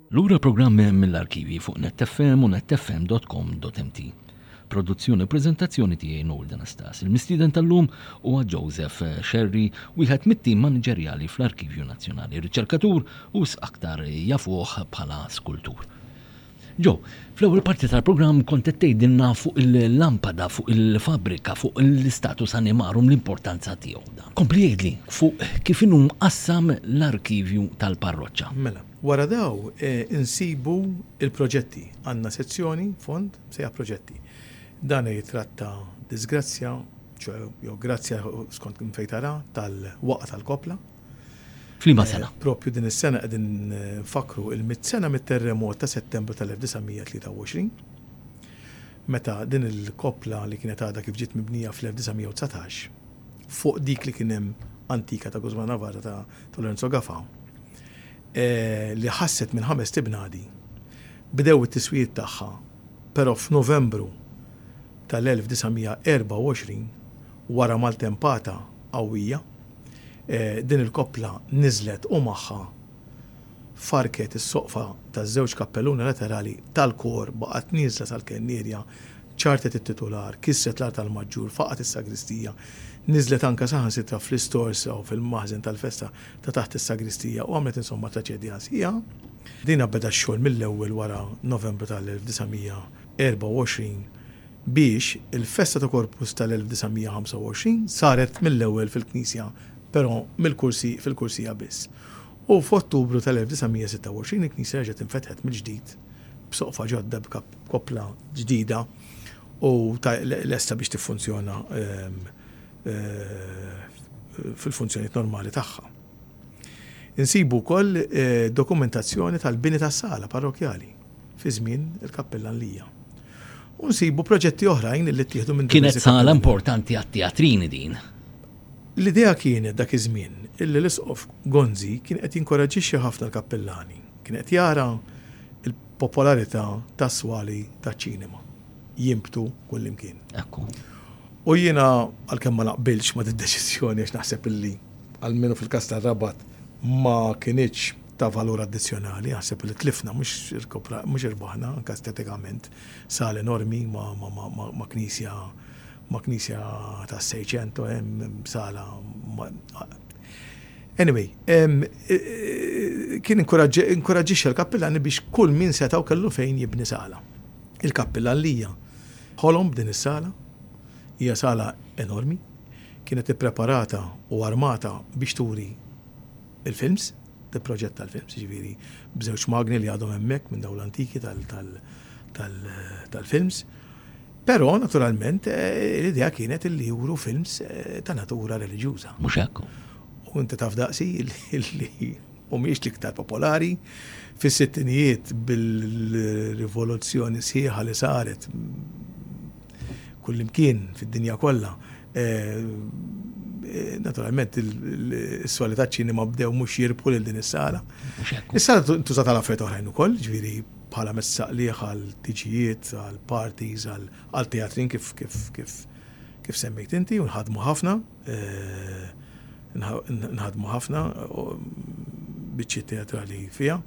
Lura programm mill-arkivji fuq NetFM u netfm.com.mt. Produzzjoni u preżentazzjoni tiegħi Noel D'Anastas. Il-mistieden tal-lum huwa Joseph Scerri, wieħed mit-tim maniġerjali fl-Arkivju Nazzjonali, riċerkatur u wisq aktar jafuh bħala skultur. Joe, fl-ewwel parti tal-programm kont qed tgħidilna fuq il-lampada, fuq il-fabbrika, fuq l-istatus animarum, l-importanza tiegħu dan. Kompli jgħidli fuq kif inhu mqassam l-arkivju tal-parroċċa. Mela. Wara dawn insibu l-proġetti. Għandna sezzjoni, fond, msejjaħ Proġetti. Dan jitratta disgrazzja, ċoe, jew grazzja, skont minn fejn taraha, tal-waqgħa tal-koppla. F'liema sena? Proprju din is-sena qegħdin infakkru l-mitt sena mit-terremot ta' Settembru tal-1923, meta din il-koppla li kienet għadha kif ġiet mibnija fl-1919, fuq dik li kien hemm antika ta' Guzman Navarra ta' Lorenzo Gafa, li ħasset minn ħamest ibnadi. Bdew it-tiswijiet tagħha, però f'Novembru tal-1924, wara maltempata qawwija, din il-koppla niżlet u magħha farrket is-soqfa taż-żewġ kappelluni laterali tal-kor, baqgħet nieżla sal-kennierja, ċartet it-titular, kisret l-artal maġġur, faqgħet is-sagristija, niżlet anke saħansitra fl-istorza u fil-maħżen tal-festa. ta' taħt is-sagristija u għamlet insomma traċedja sħiħa. Dina beda x-xogħol mill-ewwel wara Novembru tal-1924 biex il-festa ta' Corpus tal-1925 saret mill-ewwel fil-knisja però mill-kursi fil-kursija biss u f'Ottubru tal-1926 il-knisja reġgħet infetħet mill-ġdid b'soqfa ġodda b'koppla ġdida u lesta biex tiffunzjona fil-funzjonijiet normali tagħha. Insibu wkoll eh, dokumentazzjoni tal-bini tas-sala parrokjali fi żmien il-kappellan lija. U nsibu proġetti oħrajn li ttieħdu minn Kienet sala importanti għat-teatrini din. L-idea kienet dak iż-żmien illi l-isqof Gonzi kien qed jinkoraġġixxi ħafna l-kappellani, kien qed jara l-popolarità tas-swali taċ-ċinema. jimbtu kullimkien. Ekku. U jiena għalkemm ma naqbilx ma d-deċiżjoni għax naħseb illi għalmenu fil-każ tar-Rabat ma kinitx ta' valur addizzjonali, naħseb li tlifna mhux irbaħna anke estetikament sal enormi ma' knisja ma' knisja ta' Sejċento hemm sala Anyway, kien inkuraġġixxa l-kappillani biex kull min setgħu kellu fejn jibni sala. Il-kappilallija ħolom b'din is-sala. Hija sala enormi. Kienet ippreparata u armata biex turi l-films, tipproġetta l-films, jiġifieri b'żewġ magni li għadhom hemmhekk minn dawn l-antiki tal-films. Però naturalment eh, l-idea kienet li juru films eh, ta' natura reliġjuża. Mhux hekk. U inti taf daqsi li u mhijiex l-iktar popolari, fis-sittinijiet bil-rivoluzzjoni sħiħa li saret kullimkien fid-dinja kollha, naturalment is-soli taċ-ċinema bdew mhux jirbħu lil din is-sala. Is-sala tintuża għal affarijiet oħrajn ukoll, ġifieri bħala mezz saqliħ għal tiġijiet, għal parties, għal teatrin kif semmejt inti u nħaddmu ħafna. Nħadmu ħafna, biċċiet teatrali fiha,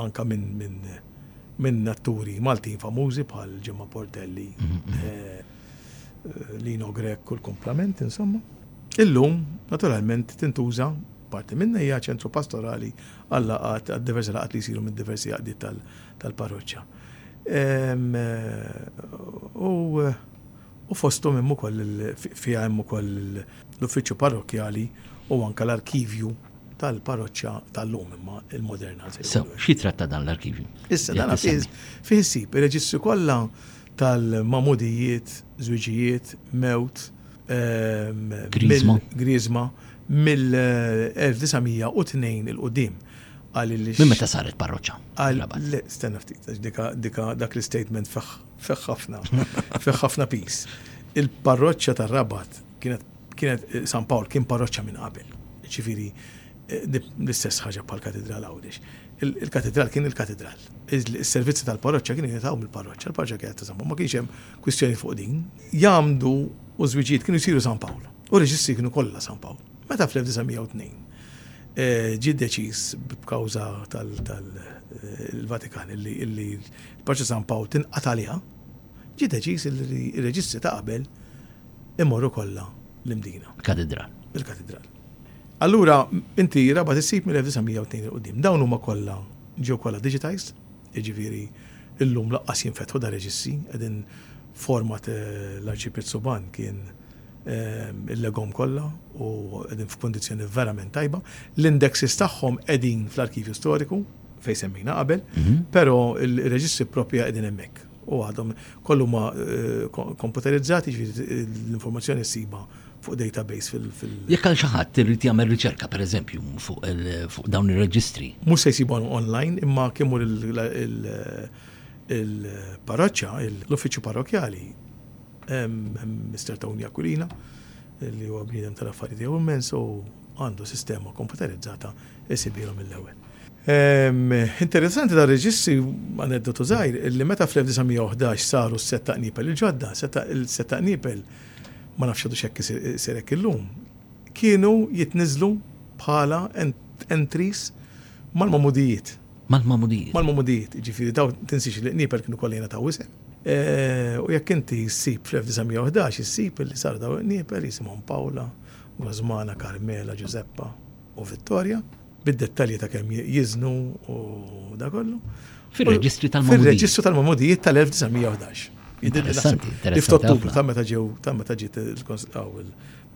anke minn atturi Maltin famużi bħal Gemma Portelli, Lino Grech u l-kumplament insomma. Illum, naturalment, tintuża, parti minnha hija ċentru pastorali għal-laqgħat, għad-diversi laqgħat li jsiru mid-diversi għaqdiet tal-parroċċa. U. u fosthom hemm ukoll fiha hemm ukoll l-uffiċċju parrokkjali u anke l-arkivju tal-parroċċa tal-lum imma l-moderna se jkun hemm. Sew, x'jitratta dan l-arkivju? Issa dan fih issib ir-reġistri kollha tal-magħmudijiet, żwiġijiet, mewt, griżma, mill-1902 'il quddiem. Minn meta saret parroċċa? Stenna ftit, għax dik dak l-istatement fih Fih ħafna, fih ħafna pis. Il-parroċċa tar-Rabat kienet kienet eh, San Pawl kien parroċċa minn qabel. Ġifieri eh, l-istess ħaġa bħal katedral Għawdex. Il-katedral kien il-katedral. Is-servizzi tal-parroċċa kien jingħataw mill-parroċċa, il-parroċċa kienet ta' ma kienx hemm kwistjoni fuq din. Jamdu u żwiġijiet kienu jsiru San Pawl. U reġistri kienu kollha San Pawl. Meta fl-1902 eh, ġi deċiż b'kawża tal-Vatikan illi Proċ San Pawl tinqata' għaliha, ġie deċiż li r-reġistri ta' qabel imorru kollha l-Imdina. Katidral. Il-Katidral. Allura inti rabat issib mill-1902 'il quddiem. Dawn huma kollha ġew kollha digitized, jiġifieri llum lanqas jinfetħu da' reġistri, qegħdin format l-Arċipriet Suban kien illegom kollha u qegħdin f'kundizzjoni verament tajba. L-indexes tagħhom qegħdin fl-Arkivju Storiku. fejn semmejna qabel, mhm. però il-reġistri propja qegħdin hemmhekk u għadhom kollu ma eh, komputerizzati l-informazzjoni ssiba fuq database fil- Jekk għal xi ħadd irid jagħmel riċerka pereżempju fuq dawn ir-reġistri. Mhux se jsibhom online imma kemm il-parroċċa, l-uffiċċju parrokjali, Mr. Tony Aquilina, li huwa bniedem tal-affarijiet jew immens u għandu sistema komputerizzata isibilhom mill-ewwel. Interessanti tar-reġistri, aneddotu żgħir, li meta fl-1911 saru s-sett ta' qniepel il-ġodda, is-sett ta' qniepel, ma nafx għadux hekk isir hekk illum, kienu jitniżżlu bħala entries mal-magħmudijiet. Mal-magħmudijiet. Mal-magħmudijiet, jiġifieri dawn tinsiex li qniepel kienu kollha jingħataw isem. U jekk inti ssib fl-1911 issib li saru dawn il-qniepel jisimhom Pawla, Gozmana, Karmela, Ġużeppa, u Vittoria, bid-dettalji ta' kemm jiżnu u da kollu. Fir-reġistri tal-magħmudijiet. Fir-reġistru tal-magħmudijiet tal-1911. Interessanti, interessanti. Ta' meta ġew, ta' meta ġiet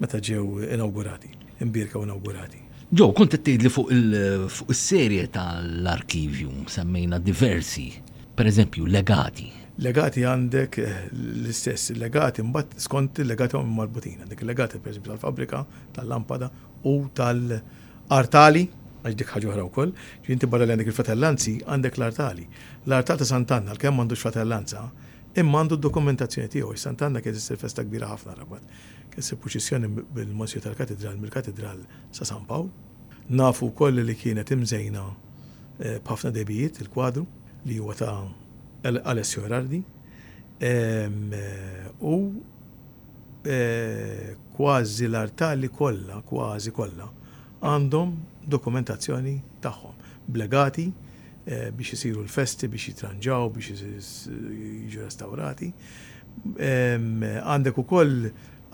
meta ġew inaugurati, imbirka u inaugurati. Ġo, kont qed tgħidli fuq is-serje tal-arkivju semmejna diversi, pereżempju legati. Legati għandek eh, l-istess, legati mbagħad skont il-legati marbutina, dik legati pereżempju tal-fabrika tal-lampada u tal-artali, għax dik ħaġa oħra wkoll, ġifieri inti barra li għandek il-fratellanzi, għandek l-artali. L-artal ta' Sant'Anna għalkemm m'għandux fratellanza, imma għandu d-dokumentazzjoni tiegħu għax Sant'Anna kienet issir festa kbira ħafna r-Rabat. Kienet issir puċissjoni bil-Monsiju tal-Katidral mill-Katidral sa San Pawl. Nafu wkoll li kienet imżejna eh, b'ħafna debijiet il-kwadru li huwa ta' Alessio Erardi. Ehm, eh, u Kważi l-artali kollha, kważi kollha, għandhom dokumentazzjoni tagħhom, b'legati biex isiru l-festi, biex jitranġaw, biex jiġu restawrati. Għandek ukoll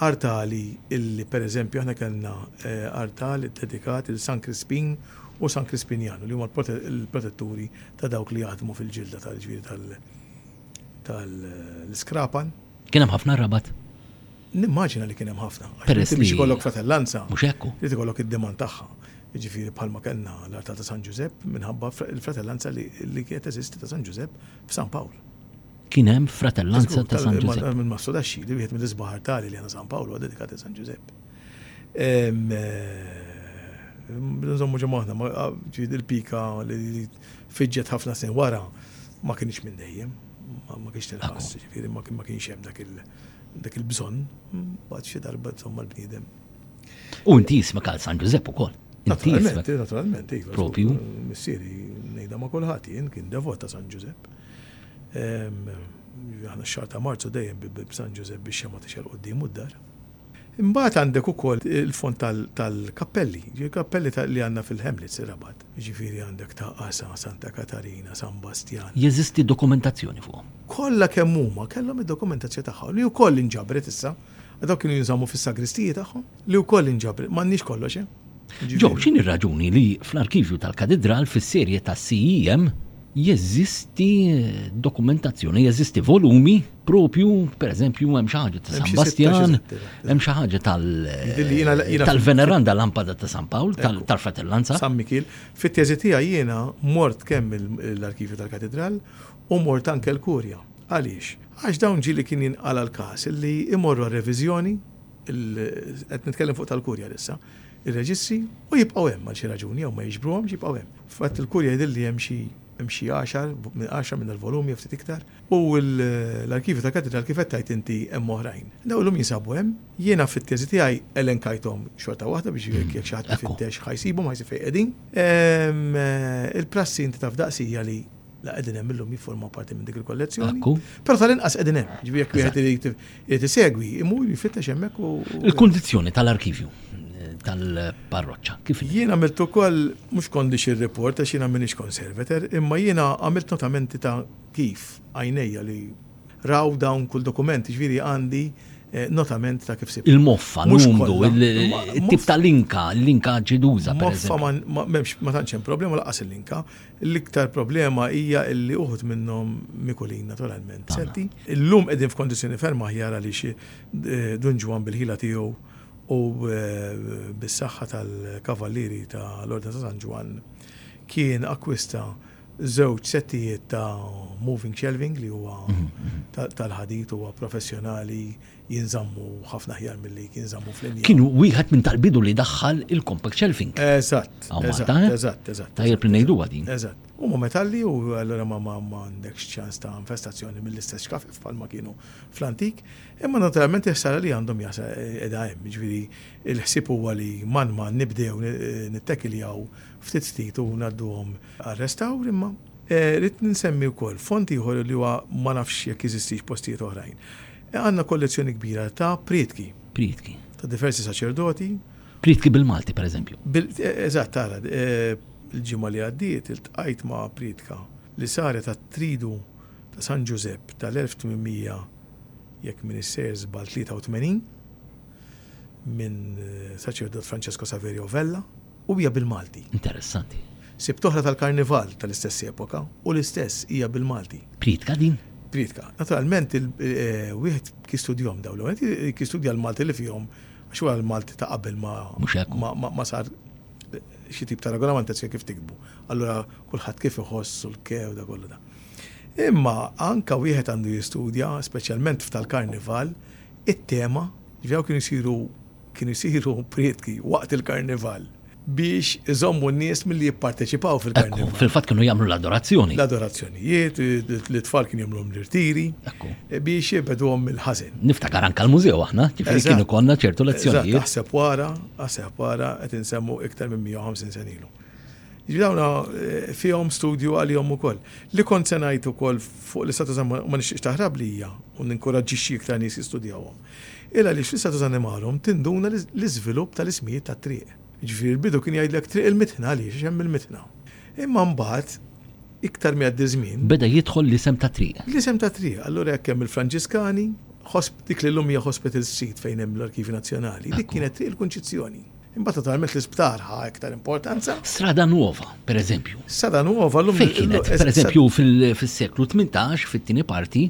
artali li, pereżempju, aħna kellna artal iddedikat lil San Krispin u San Krispinjanu, li huma l-protetturi ta' dawk li jaħdmu fil-ġilda, jiġifieri tal-iskrapan. Kien hemm ħafna rabat? Nimmaġina li kien hemm ħafna. Peress li biex ikollok fratellanza. Mhux hekk. Li ikollok id-demand tagħha. Jiġifieri bħalma kellna l-artal ta' San Ġużepp minħabba l-fratellanza li kienet teżisti ta' San Ġużepp f'San Pawl. Kien hemm fratellanza ta' San Ġużepp. Minn Masso Daxxi, li wieħed mill-isbaħ artali li għandna San Pawl huwa dedikat lil San Ġużepp. Nżommu ġemgħa aħna, il-pika li Fiġġet ħafna snin wara, ma kinitx minn dejjem, ma kienx tilħas, ġifieri ma kienx hemm dak il- dak il-bżonn, mbagħad xi darba insomma l-bniedem. U inti jismek għal San Ġużepp ukoll. Naturalment, eh, naturalment, iva. Propju. Missieri ngħidha ma' kulħadd jien kien devota San Ġużepp. Aħna x-xahar ta' Marzu dejjem b'San Ġużepp biex xema tixel quddiemu d-dar. Imbagħad għandek ukoll il-fond tal-kappelli, il-kappelli li għandna fil-Hamlets, ir-Rabat. Jiġifieri għandek Ta' Qasa, Santa Katarina, San Bastjan. Jeżisti dokumentazzjoni fuqhom? Kollha kemm huma kellhom id-dokumentazzjoni tagħha, li wkoll inġabret issa, għax dawk kienu jinżammu fis-sagristiji tagħhom, li wkoll inġabret, m'għandniex kollox hemm. Joe, x'inhi r-raġuni li fl-arkivju tal-Katidral fis-serje ta' CEM jeżisti dokumentazzjoni, jeżisti volumi Propju, per eżempju, hemm xi ħaġa ta' San Bastjan, hemm xi ħaġa tal-veneranda lampada ta' San Pawl, tal-fratellanza. San Mikil, fit-teżi tiegħi jiena mort kemm l-arkivju tal-katedral u mort anke l-kurja. Għaliex? Għax dawn ġili kien jinqala l-każ li imorru għal-reviżjoni, qed nitkellem fuq tal-kurja issa, ir-reġistri u jibqgħu hemm għal xi raġuni jew ma jiġbruhomx jibqgħu hemm. Fatt il-kurja jidhirli hemm xi hemm xi għaxar, għaxra minn dal-volumi jew ftit iktar, u l-arkivju tal-Katidral kif qed tgħid inti hemm oħrajn. Dawn illum jinsabu hemm. Jiena fit-teżi tiegħi elenkajthom xorta waħda biex jekk xi ħadd ifittex ħa jsibhom, ħa jsib fejn qegħdin. Il-prassi inti taf daqsi hija li la qegħdin hemm illum jiffurmaw parti minn dik il-kollezzjoni. Però tal-inqas qegħdin hemm. Jiġifieri jekk wieħed irid Irid isegwi, imur jifittex hemmhekk u. Il-kundizzjoni tal-arkivju tal-parroċċa kif inhi? Jien għamilt ukoll mhux condition report għax jiena m'iniex conservator, imma jiena għamilt notamenti ta' kif għajnejja li raw dawn kull dokument, jiġifieri għandi notament ta' kif sibt. Il-moffa, l-umdu, it-tip tal-inka, l-inka ġiduża. Moffa m'hemmx ma tantx hemm problema laqas il-inka, L-iktar problema hija li uħud minnhom mikulin naturalment b'setti. Illum qegħdin f'kondizzjoni ferm aħjar għaliex Dun Ġwann bil-ħila tiegħu u bis-saħħa tal-Kavallieri ta' l-Ordni ta' San Ġwann kien akkwista żewġ settijiet ta' moving shelving li huwa tal-ħadid, huwa professjonali, jinżammu ħafna ħjar milli jinżammu fl-inja. Kienu wieħed minn tal-bidu li daħħal il-compact shelving. Eżatt. Eżatt, eh? eżatt, eżatt. Tajjeb li ngħidu din. Eżatt. U ma metalli u allura ma ma għandekx ċans ta' infestazzjoni mill-istess xkafif bħalma kienu fl-antik. Imma naturalment jessara li għandhom jasa edha hemm, ġifieri il-ħsieb huwa li man ma nibdew eh, nittekiljaw ftit ftit u ngħadduhom għar-restawr imma eh, rrid ninsemmi wkoll font ieħor li huwa ma nafx jekk jeżistix postijiet oħrajn Għandna kollezzjoni kbira ta' prietki. Prietki. Ta' diversi saċerdoti. Prietki bil-Malti, per eżempju. Eżatt, ara, il-ġimgħa li għaddiet iltqajt ma' prietka li saret għat-Tridu ta' San Ġużepp tal-1800, jekk m'iniex sejjer żball, 83, minn Saċerdot Francesco Saverio Vella. U hija bil-Malti. Interessanti. Sibt oħra tal-Karnival tal-istess epoka u l-istess hija bil-Malti. Prietka din? Prietka. Naturalment wieħed kistudjom dawn l-ewwel, kistudja l-Malti li fihom għax huwa l-Malti ta' qabel ma sar xi tip ta' regolamentazzjoni kif tikbu. Allura kulħadd kif iħoss u l-kew da kollu da. Imma anka wieħed għandu jistudja, speċjalment f'tal-karnival, it-tema, ġvew kienu jsiru Kienu jsiru prietki waqt il-Karnival biex iżommu n-nies milli jipparteċipaw fil-Karnival. Ekku, fil-fatt kienu jagħmlu l-adorazzjoni. L-adorazzjonijiet, l-itfal kienu jagħmluhom l-irtiri. Ekku. Biex jibgħduhom mill-ħażen. Niftakar anke l-mużew aħna, ġifieri kien ikollna ċertu lezzjonijiet. Eżatt, aħseb wara, aħseb wara qed insemmu iktar minn 150 sena ilu. Jiġifieri dawn fihom studju għalihom ukoll. Li kont se ngħid ukoll fuq l-istatus ma nixtieqx taħrabli hija u ninkuraġġixxi iktar nies jistudjawhom. Il għaliex fl-istatus animarum tinduna l-iżvilupp tal-ismijiet tat-triq. Jiġifieri l-bidu kien jgħidlek Triq il-Mitħna għaliex għax hemm il-mitħna. Imma mbagħad iktar ma jgħaddi ż-żmien. Beda jidħol l-isem ta' triq. L-isem ta' triq. Allura hekk hemm il-Franġiskani, Hosp, dik li llum hija Hospital Street fejn hemm l-Arkivju Nazzjonali, dik kienet Triq il-Kunċizzjoni. Imbagħad naturalment l-isptar ħa iktar importanza. Strada Nuova, pereżempju. Strada Nuova llum. Fejn kienet? Pereżempju fis-seklu tmintax, fit-tieni parti,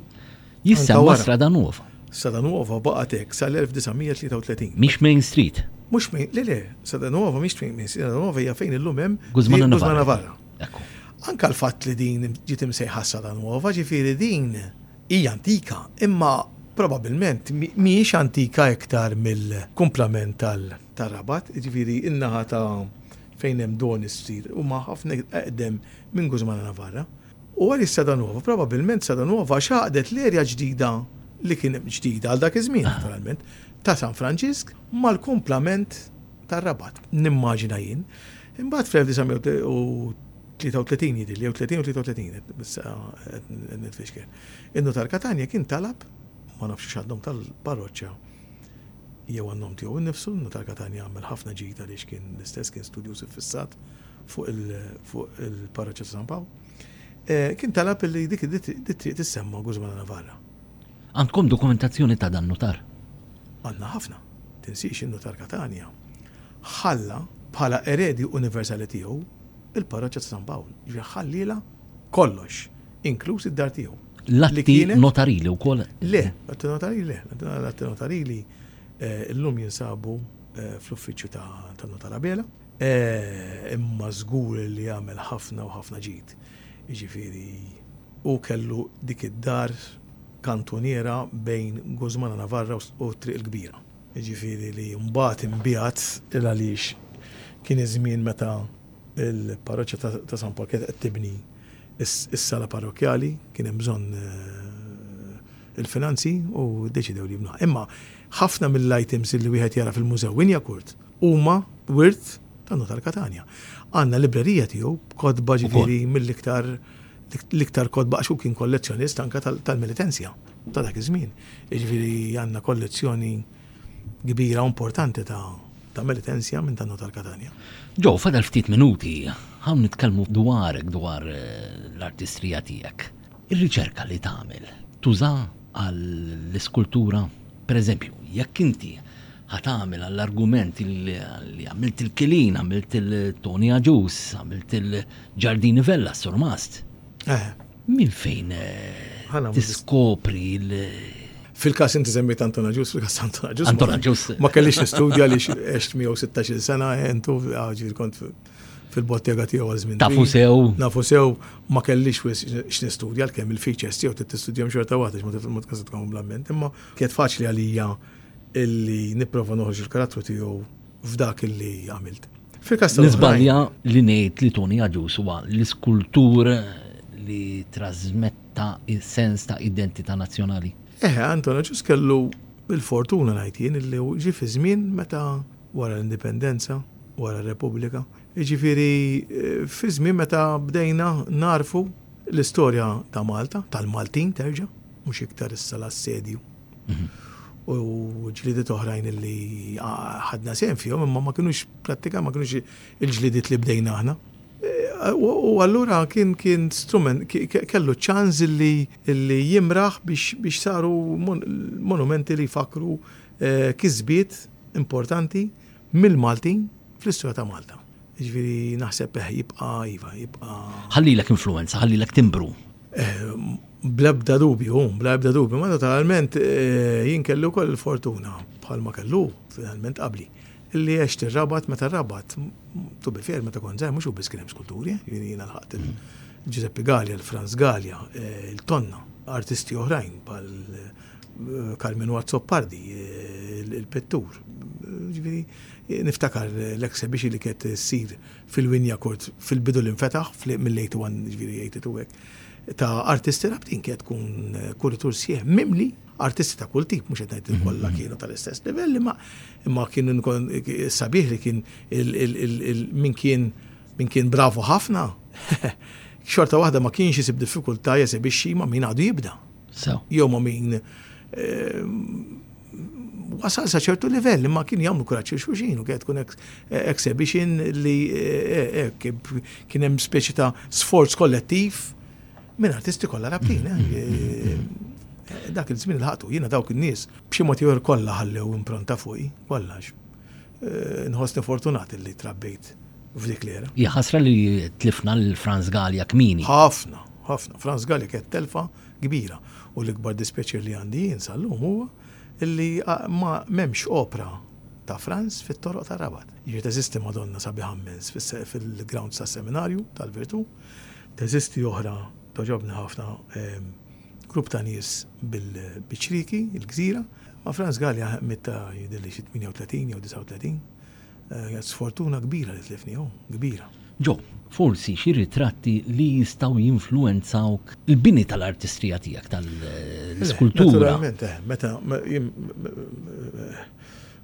Jissemma Strada Nuova. Strada Nuova baqa' tek sal-1933. Mhix Main Street. Mhux Main, le le, Strada Nuova mhix fejn Main Street, Strada Nuova hija fejn illum hemm Guzman Navarra. Anka l-fatt li din ġiet imsejħa Strada Nuova, ġifieri din hija antika, imma probabilment mhijiex antika iktar mill-kumplament tal-rabat, ġifieri in-naħa ta' fejn hemm Doni Street huma ħafna eqdem minn Guzman Navarra. U għaliex sada nuova? Probabbilment sada nuova għax għaqdet l-erja ġdida li kien, ġdida għal dak iż-żmien, naturalment, ta' San Franġisk mal-kumplament tar-Rabat, nimmaġina jien. Imbagħad fl-1933 jidhirli, jew 30 u 33 qed issa qed nitfixkel, in-nutar Catania kien talab, ma nafx hux għan-nom tal-parroċċa jew għan-nom tiegħu nnifsu, in-nutar Catania għamel ħafna ġid għaliex kien l-istess, kien studjuż iffissat, fuq il-parroċċa ta' San Pawl, kien talab li dik it-triq tissemma Guzman Navarra. Għandkom dokumentazzjoni ta' dan nutar? Għandna ħafna. Tinsiex in-nutar Catania ħalla bħala eredi universali tiegħu il-parroċċa ta' San Pawl, ġifieri ħallielha kollox, inkluż id-dar tiegħu. L-atti notarili wkoll? Le, l-atti notarili le, l-atti notarili eh, llum jinsabu eh, fl-uffiċċju ta' Notar Abela. Eeh, imma żgur li għamel ħafna u ħafna ġid. Jiġifieri, hu kellu dik id-dar kantuniera bejn Guzmana Navarra u t-Triq il-Kbira. Jiġifieri li mbagħad inbiegħet għaliex kien iż-żmien meta l-parroċċa ta' San Pawl kienet qed tibni s-sala parrokkjali, kien hemm bżonn il-finanzi u ddeċidew li jibnuha. Imma ħafna mill-items li wieħed jara fil-Mużew Wynyacourt, huma wirt ta' Nota l-Katanja. Għandna librerija tiegħu b'kotba ġifieri mill-iktar l-iktar kotba għax kien kollezzjonist anka tal-militenzja ta' dak iż-żmien. Ġifieri għandna kollezzjoni kbira u importanti ta' ta' militenzja minn ta' Nota l-Katanja. Ġo, fadal ftit minuti, ħawn nitkellmu dwarek dwar eh, l-artistrija tiegħek. Ir-riċerka li tagħmel tuża għall-iskultura? Pereżempju, jekk inti ħa tagħmel għall-argument li għamilt il-Kilin, għamilt il-Tony Aġus, għamilt il-Ġardini Vella, s-Surmast. Eh. Min fejn eh, tiskopri il- Fil-kas inti semmi Antona Ġus, fil-kas Antona Ġus. Antona Ġus. Ma kellix nistudja li 116 sena, eh, jentu, għagġi kont fil-bottega tiegħu għal żmien. Tafu sew. Nafu sew ma kellix x'nistudja l-kemm il-features tiegħu trid tistudjahom xorta waħda x'ma tifhem ma tkun se tkun blamment, imma kienet faċli għalija illi nipprova noħroġ il-karattru tiegħu f'dak illi għamilt. Fil-każ tal-Isbalja li ngħid li Tony Aġus huwa l-iskultur li trasmetta il-sens ta' identità nazzjonali. Eħe, Anton Aġus kellu il-fortuna ngħid jien illi ġi fi żmien meta wara l-Indipendenza, wara r-Repubblika, jiġifieri fi żmien meta bdejna nagħrfu l-istorja ta' Malta, tal-Maltin terġa', mhux iktar issa l-assedju u ġlidiet oħrajn li ħadna sehem fihom imma ma kinux prattika ma kinux il-ġlidiet li bdejna aħna. U allura kien kien strument kellu ċans li jimraħ biex saru monumenti li jfakru eh, kisbiet importanti mill-Maltin fl-istorja ta' Malta. Jiġifieri naħseb eh jibqa' iva, jibqa'. Ħallilek influenza, ħallilek timbru. Eh, blebda dubju, blebda dubju, ma naturalment eh, jien kellu koll il-fortuna bħalma kellu finalment qabli li għext ir-rabat meta rabat tu bifer meta kont żgħir mhux u biss kien hemm skulturi, jiena lħaqt il-Ġuseppi Gallia, il-Franz Gallia, eh, il-Tonna, artisti oħrajn bħal Carmenu Azzopardi, il-pittur. Ġifieri niftakar l-exhibition li kienet ssir fil-Winja Court fil-bidu li nfetaħ mill-81 ġifieri 82 hekk ta' artisti rabtin kienet tkun kuritur sieħ mimli artisti ta' kull tip, mhux qed ngħid kollha mhm. kienu tal-istess livell, imma imma kienu sabiħ li kien min kien min kien bravu ħafna, xorta waħda ma kienx isib diffikultà jesibixxi ma' min għadu jibda. Sew. Jew ma' min wasal sa ċertu livell imma kien jagħmlu kuraġġ il xulxin u kien tkun exhibition li kien hemm speċi ta' sforz kollettiv minn artisti kollha rabtin. Dak il-żmien il-ħatu jiena dawk in-nies b'xi mod ieħor kollha ħallew impronta fuqi, kollax. Nħossni fortunat illi trabbejt f'dik l-era. Hija ħasra li tlifna lil Franz Galea kmieni. Ħafna, ħafna. Franz Galea kienet telfa kbira u l-ikbar dispjaċir li għandi jien sal-lum huwa illi ma m'hemmx opra ta' Franz fit-toroq tar-Rabat. Jiġifieri teżisti Madonna sabiħa mmens fil-grounds tas-Seminarju tal-Virtù, teżisti oħra togħġobni ħafna, Grupp ta' nies bil-Biċriki, il-gżira, ma' Franz Galea mitta jidilli xi 38 jew 39. Eh, sfortuna kbira li tlifniehom, kbira. Ġo, forsi xi ritratti li jistgħu jinfluwenzawk il-bini tal-artistrija tiegħek tal-iskultura. Naturalment, eh, meta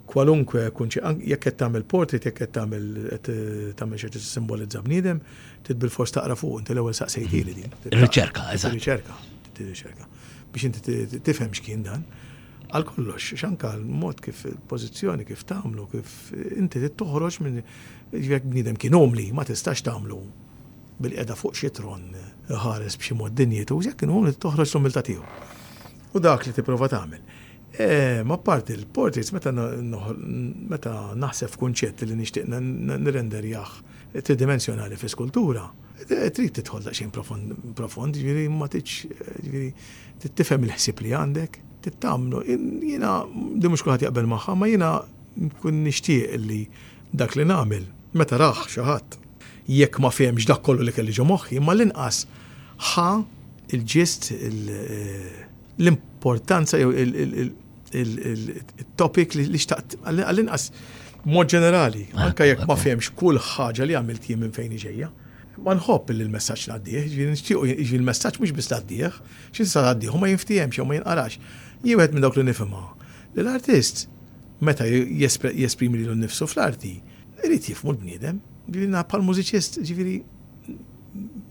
kwalunkwe jkun xi, jekk qed tagħmel portrait, jekk qed tagħmel qed tagħmel xi tissimbolizza bniedem, trid bilfors taqra fuq, inti l-ewwel saqsejtili din. Riċerka, eżatt. Riċerka, riċerka. Biex inti tifhem x'kien dan. Għal kollox, x'anka l-mod kif il-pożizzjoni kif tagħmlu, kif inti toħroġ minn jekk bniedem kien umli, ma tistax tagħmlu bil-qeda fuq xi tron ħares b'xi mod dinjetu, jekk kien umli toħroġ l-umilta tiegħu. U dak li tipprova tagħmel. Ehm, apparti l-portraits, meta meta naħseb f'kunċett li nixtieq nirrenderjah tridimensjonali fi skultura, trid tidħol daqsxejn profond, ġifieri ma titx, ġifieri tittifhem il-ħsieb li għandek, tittamlu, jiena li mhux kulħadd jaqbel magħha, ma jiena nkun nixtieq li dak li nagħmel, meta rah xi ħadd, jekk ma fehimx dak kollu li kelli ġo moħħi, imma l-inqas ħa il-ġist, l-importanza jew il-topic li xtaqt, għall-inqas mod ġenerali, ah, anka jekk ma fehimx kull ħaġa li għamilt jien minn fejn ġejja. Ma nħobb li l-messaġġ ngħaddih, jiġi l-messaġġ mhux biss ngħaddih, xi sa ngħaddih u ma jinftiehem jew ma jinqarax. Jien wieħed minn dawk li nifhimha li l-artist meta jesprimi lilu nnifsu fl-arti, irid jifhmu l-bniedem, ġifieri na bħal mużiċist, ġifieri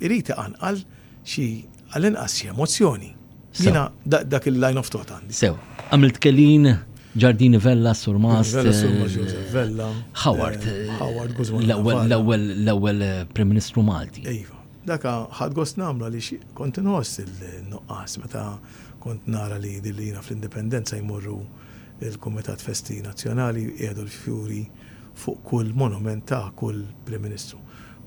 irid iqanqal xi għall-inqas xi emozzjoni. Jiena dak il-line of thought għandi. Sew, għamilt kelin Ġardini Vella, Surmas. Vella, Surmas, Josef, Vella. Howard. Eh, Howard, Guzman. L-ewel, l-ewel eh, Prim Ministru Malti. Iva. Daka ħad gost namla li kont nħoss il-nuqqas meta kont nara li dillina fl-indipendenza jmorru il-Kumitat Festi Nazzjonali qiegħdu l-fjuri fuq kull monument ta' kull Prim Ministru.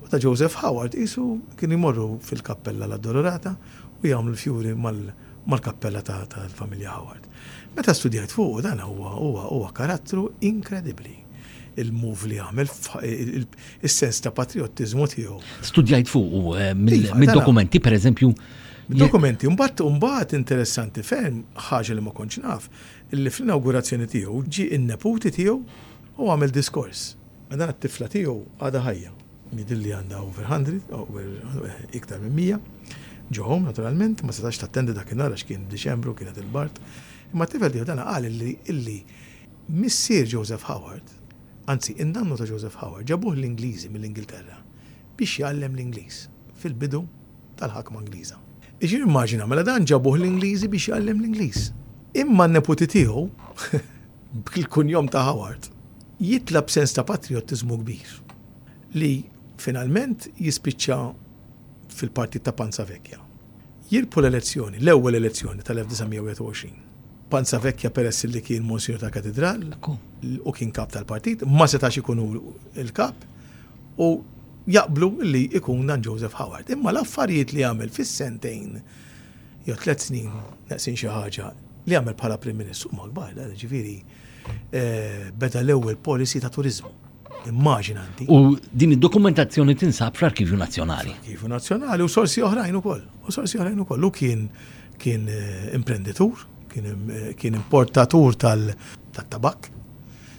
U ta' Joseph Howard qisu kienu jmorru fil-Kappella l-Addolorata u jagħmlu l-fjuri mal-kappella tal-familja Howard. Meta studjajt fuqu dan huwa huwa huwa karattru inkredibbli. Il-move li għamel, is-sens ta' patrijottiżmu tiegħu. Studjajt fuqu mid-dokumenti pereżempju. Mid-dokumenti, u mbagħad u mbagħad interessanti ferm, ħaġa li ma kontx naf, Illi fl-inawgurazzjoni tiegħu ġie n-neputi tiegħu u għamel diskors. Meta ra t-tifla tiegħu għadha ħajja. Jidhirli għandha over hundred, iktar minn mija. Ġo home, naturalment, ma setax tattendi dakinhar għax kien Diċembru, kienet il-Mard. Imma t-tifel tiegħu dana qal illi illi missier Joseph Howard, anzi in-nannu ta' Joseph Howard, ġabuh l-Ingliżi mill-Ingilterra biex jgħallem l-Ingliż fil-bidu. tal-ħakma Ingliża. Iġifieri immaġina, mela dan ġabuh l-Ingliżi biex jgħallem l-Ingliż. Imma n-neputi tiegħu, bil-kunjom ta' Howard, jitla b'sens ta' patrijottiżmu kbir li finalment jispiċċa fil-partit ta' Panza Vecchia. Jirbħu l-elezzjoni, l-ewwel elezzjoni tal-1921. Panza Vecchia peress li kien Monsinjur tal-Katidral u kien kap tal-partit, ma setax ikun hu l-kap u jaqblu li jkun dan Joseph Howard. Imma l-affarijiet li għamel fis-sentejn jew tliet snin neqsin xi ħaġa li għamel bħala Prim Ministru huma kbar, dan ġifieri beda l-ewwel policy ta' turiżmu. Immaġinanti. U din id-dokumentazzjoni tinsab fl-Arkivju Nazzjonali. Arkivju Nazzjonali u sorsi oħrajn ukoll. U sorsi oħrajn ukoll. U kien kien imprenditur, kien importatur tal-tabakk,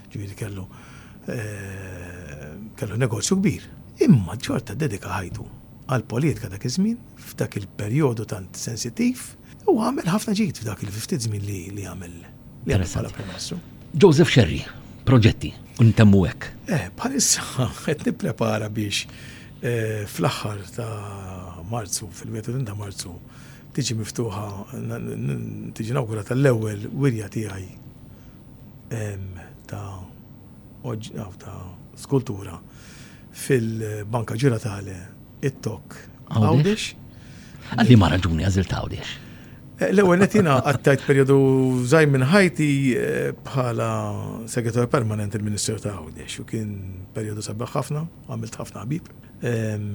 Ġifieri kellu kellu negozju kbir. Imma xorta ddedika ħajtu għall-politika dak iż-żmien, f'dak il-perjodu tant sensittiv, u għamel ħafna ġid f'dak il-ftit żmien li li għamel li għamel bħala Prim Ministru. Joseph Scerri, proġetti, u ntemmu hekk. Eh, bħalissa qed nipprepara biex fl-aħħar ta' Marzu, fil-31 ta' Marzu, tiġi miftuħa, tiġi inawgurata l-ewwel wirja tiegħi ta' ta' skultura fil-Banka Ġiratale it-Tok Għawdex. Għalli ma raġuni għazil ta' Għawdex? Eh, l-ewwel qed jiena għattajt perjodu żgħir minn ħajti eh, bħala segretarju permanent il-Ministeru ta' Għawdex u kien perjodu sabiħ ħafna, għamilt ħafna ħabib. Eh,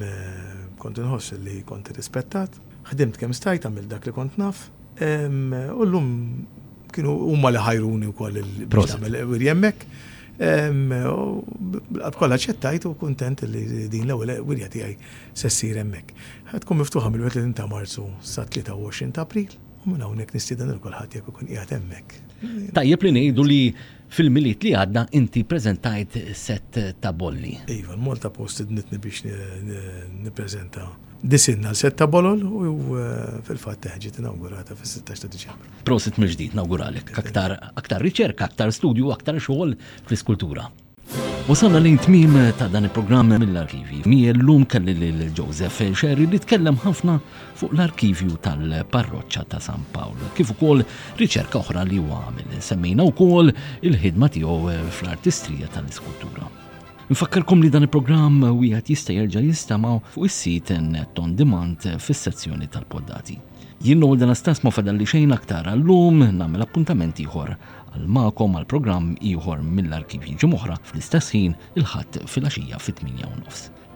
kont inħoss li kont irrispettat, ħdimt kemm stajt għamilt dak li kont naf. U l-lum kienu huma li ħajruni wkoll il-biex jemmek. Kolla ċettajt u kontent li din l-ewwel wirja tiegħi se ssir hemmhekk. Ħad tkun miftuħa mill-31 ta' Marzu sa 23 ta' April u minn hawnhekk nistieden il kulħadd jekk ikun qiegħed hemmhekk. Tajjeb li ngħidu li fil-Milied li għadda inti preżentajt set ta' bolli. Iva, l-Malta Post idnitni biex nippreżenta Disinna l-set ta' Bolol u fil-fatt ġiet inawgurata fis-16 ta' Diċembru. Prosit mill-ġdid, nawguralek aktar aktar riċerka, aktar studju u aktar xogħol fl-iskultura. Wasalna lejn tmiem ta' dan il-programm mill-arkivji. Miegħi llum kelli lil Joseph Xerri li tkellem ħafna fuq l-arkivju tal-parroċċa ta' San Pawl, kif ukoll riċerka oħra li huwa għamel. Semmejna wkoll il-ħidma tiegħu fl-artistrija tal-iskultura. Nfakkarkom li dan il-programm wieħed jista' jerġa' jistama' fuq is-sit Net on Demand fis-sezzjoni tal-poddati. Jien Noel Danastas ma fadalli xejn aktar għallum nagħmel appuntament ieħor għal magħkom għal programm ieħor mill-arkivji ġimgħa oħra fl-istess ħin il-Ħadd filgħaxija fit-tmienja u nofs.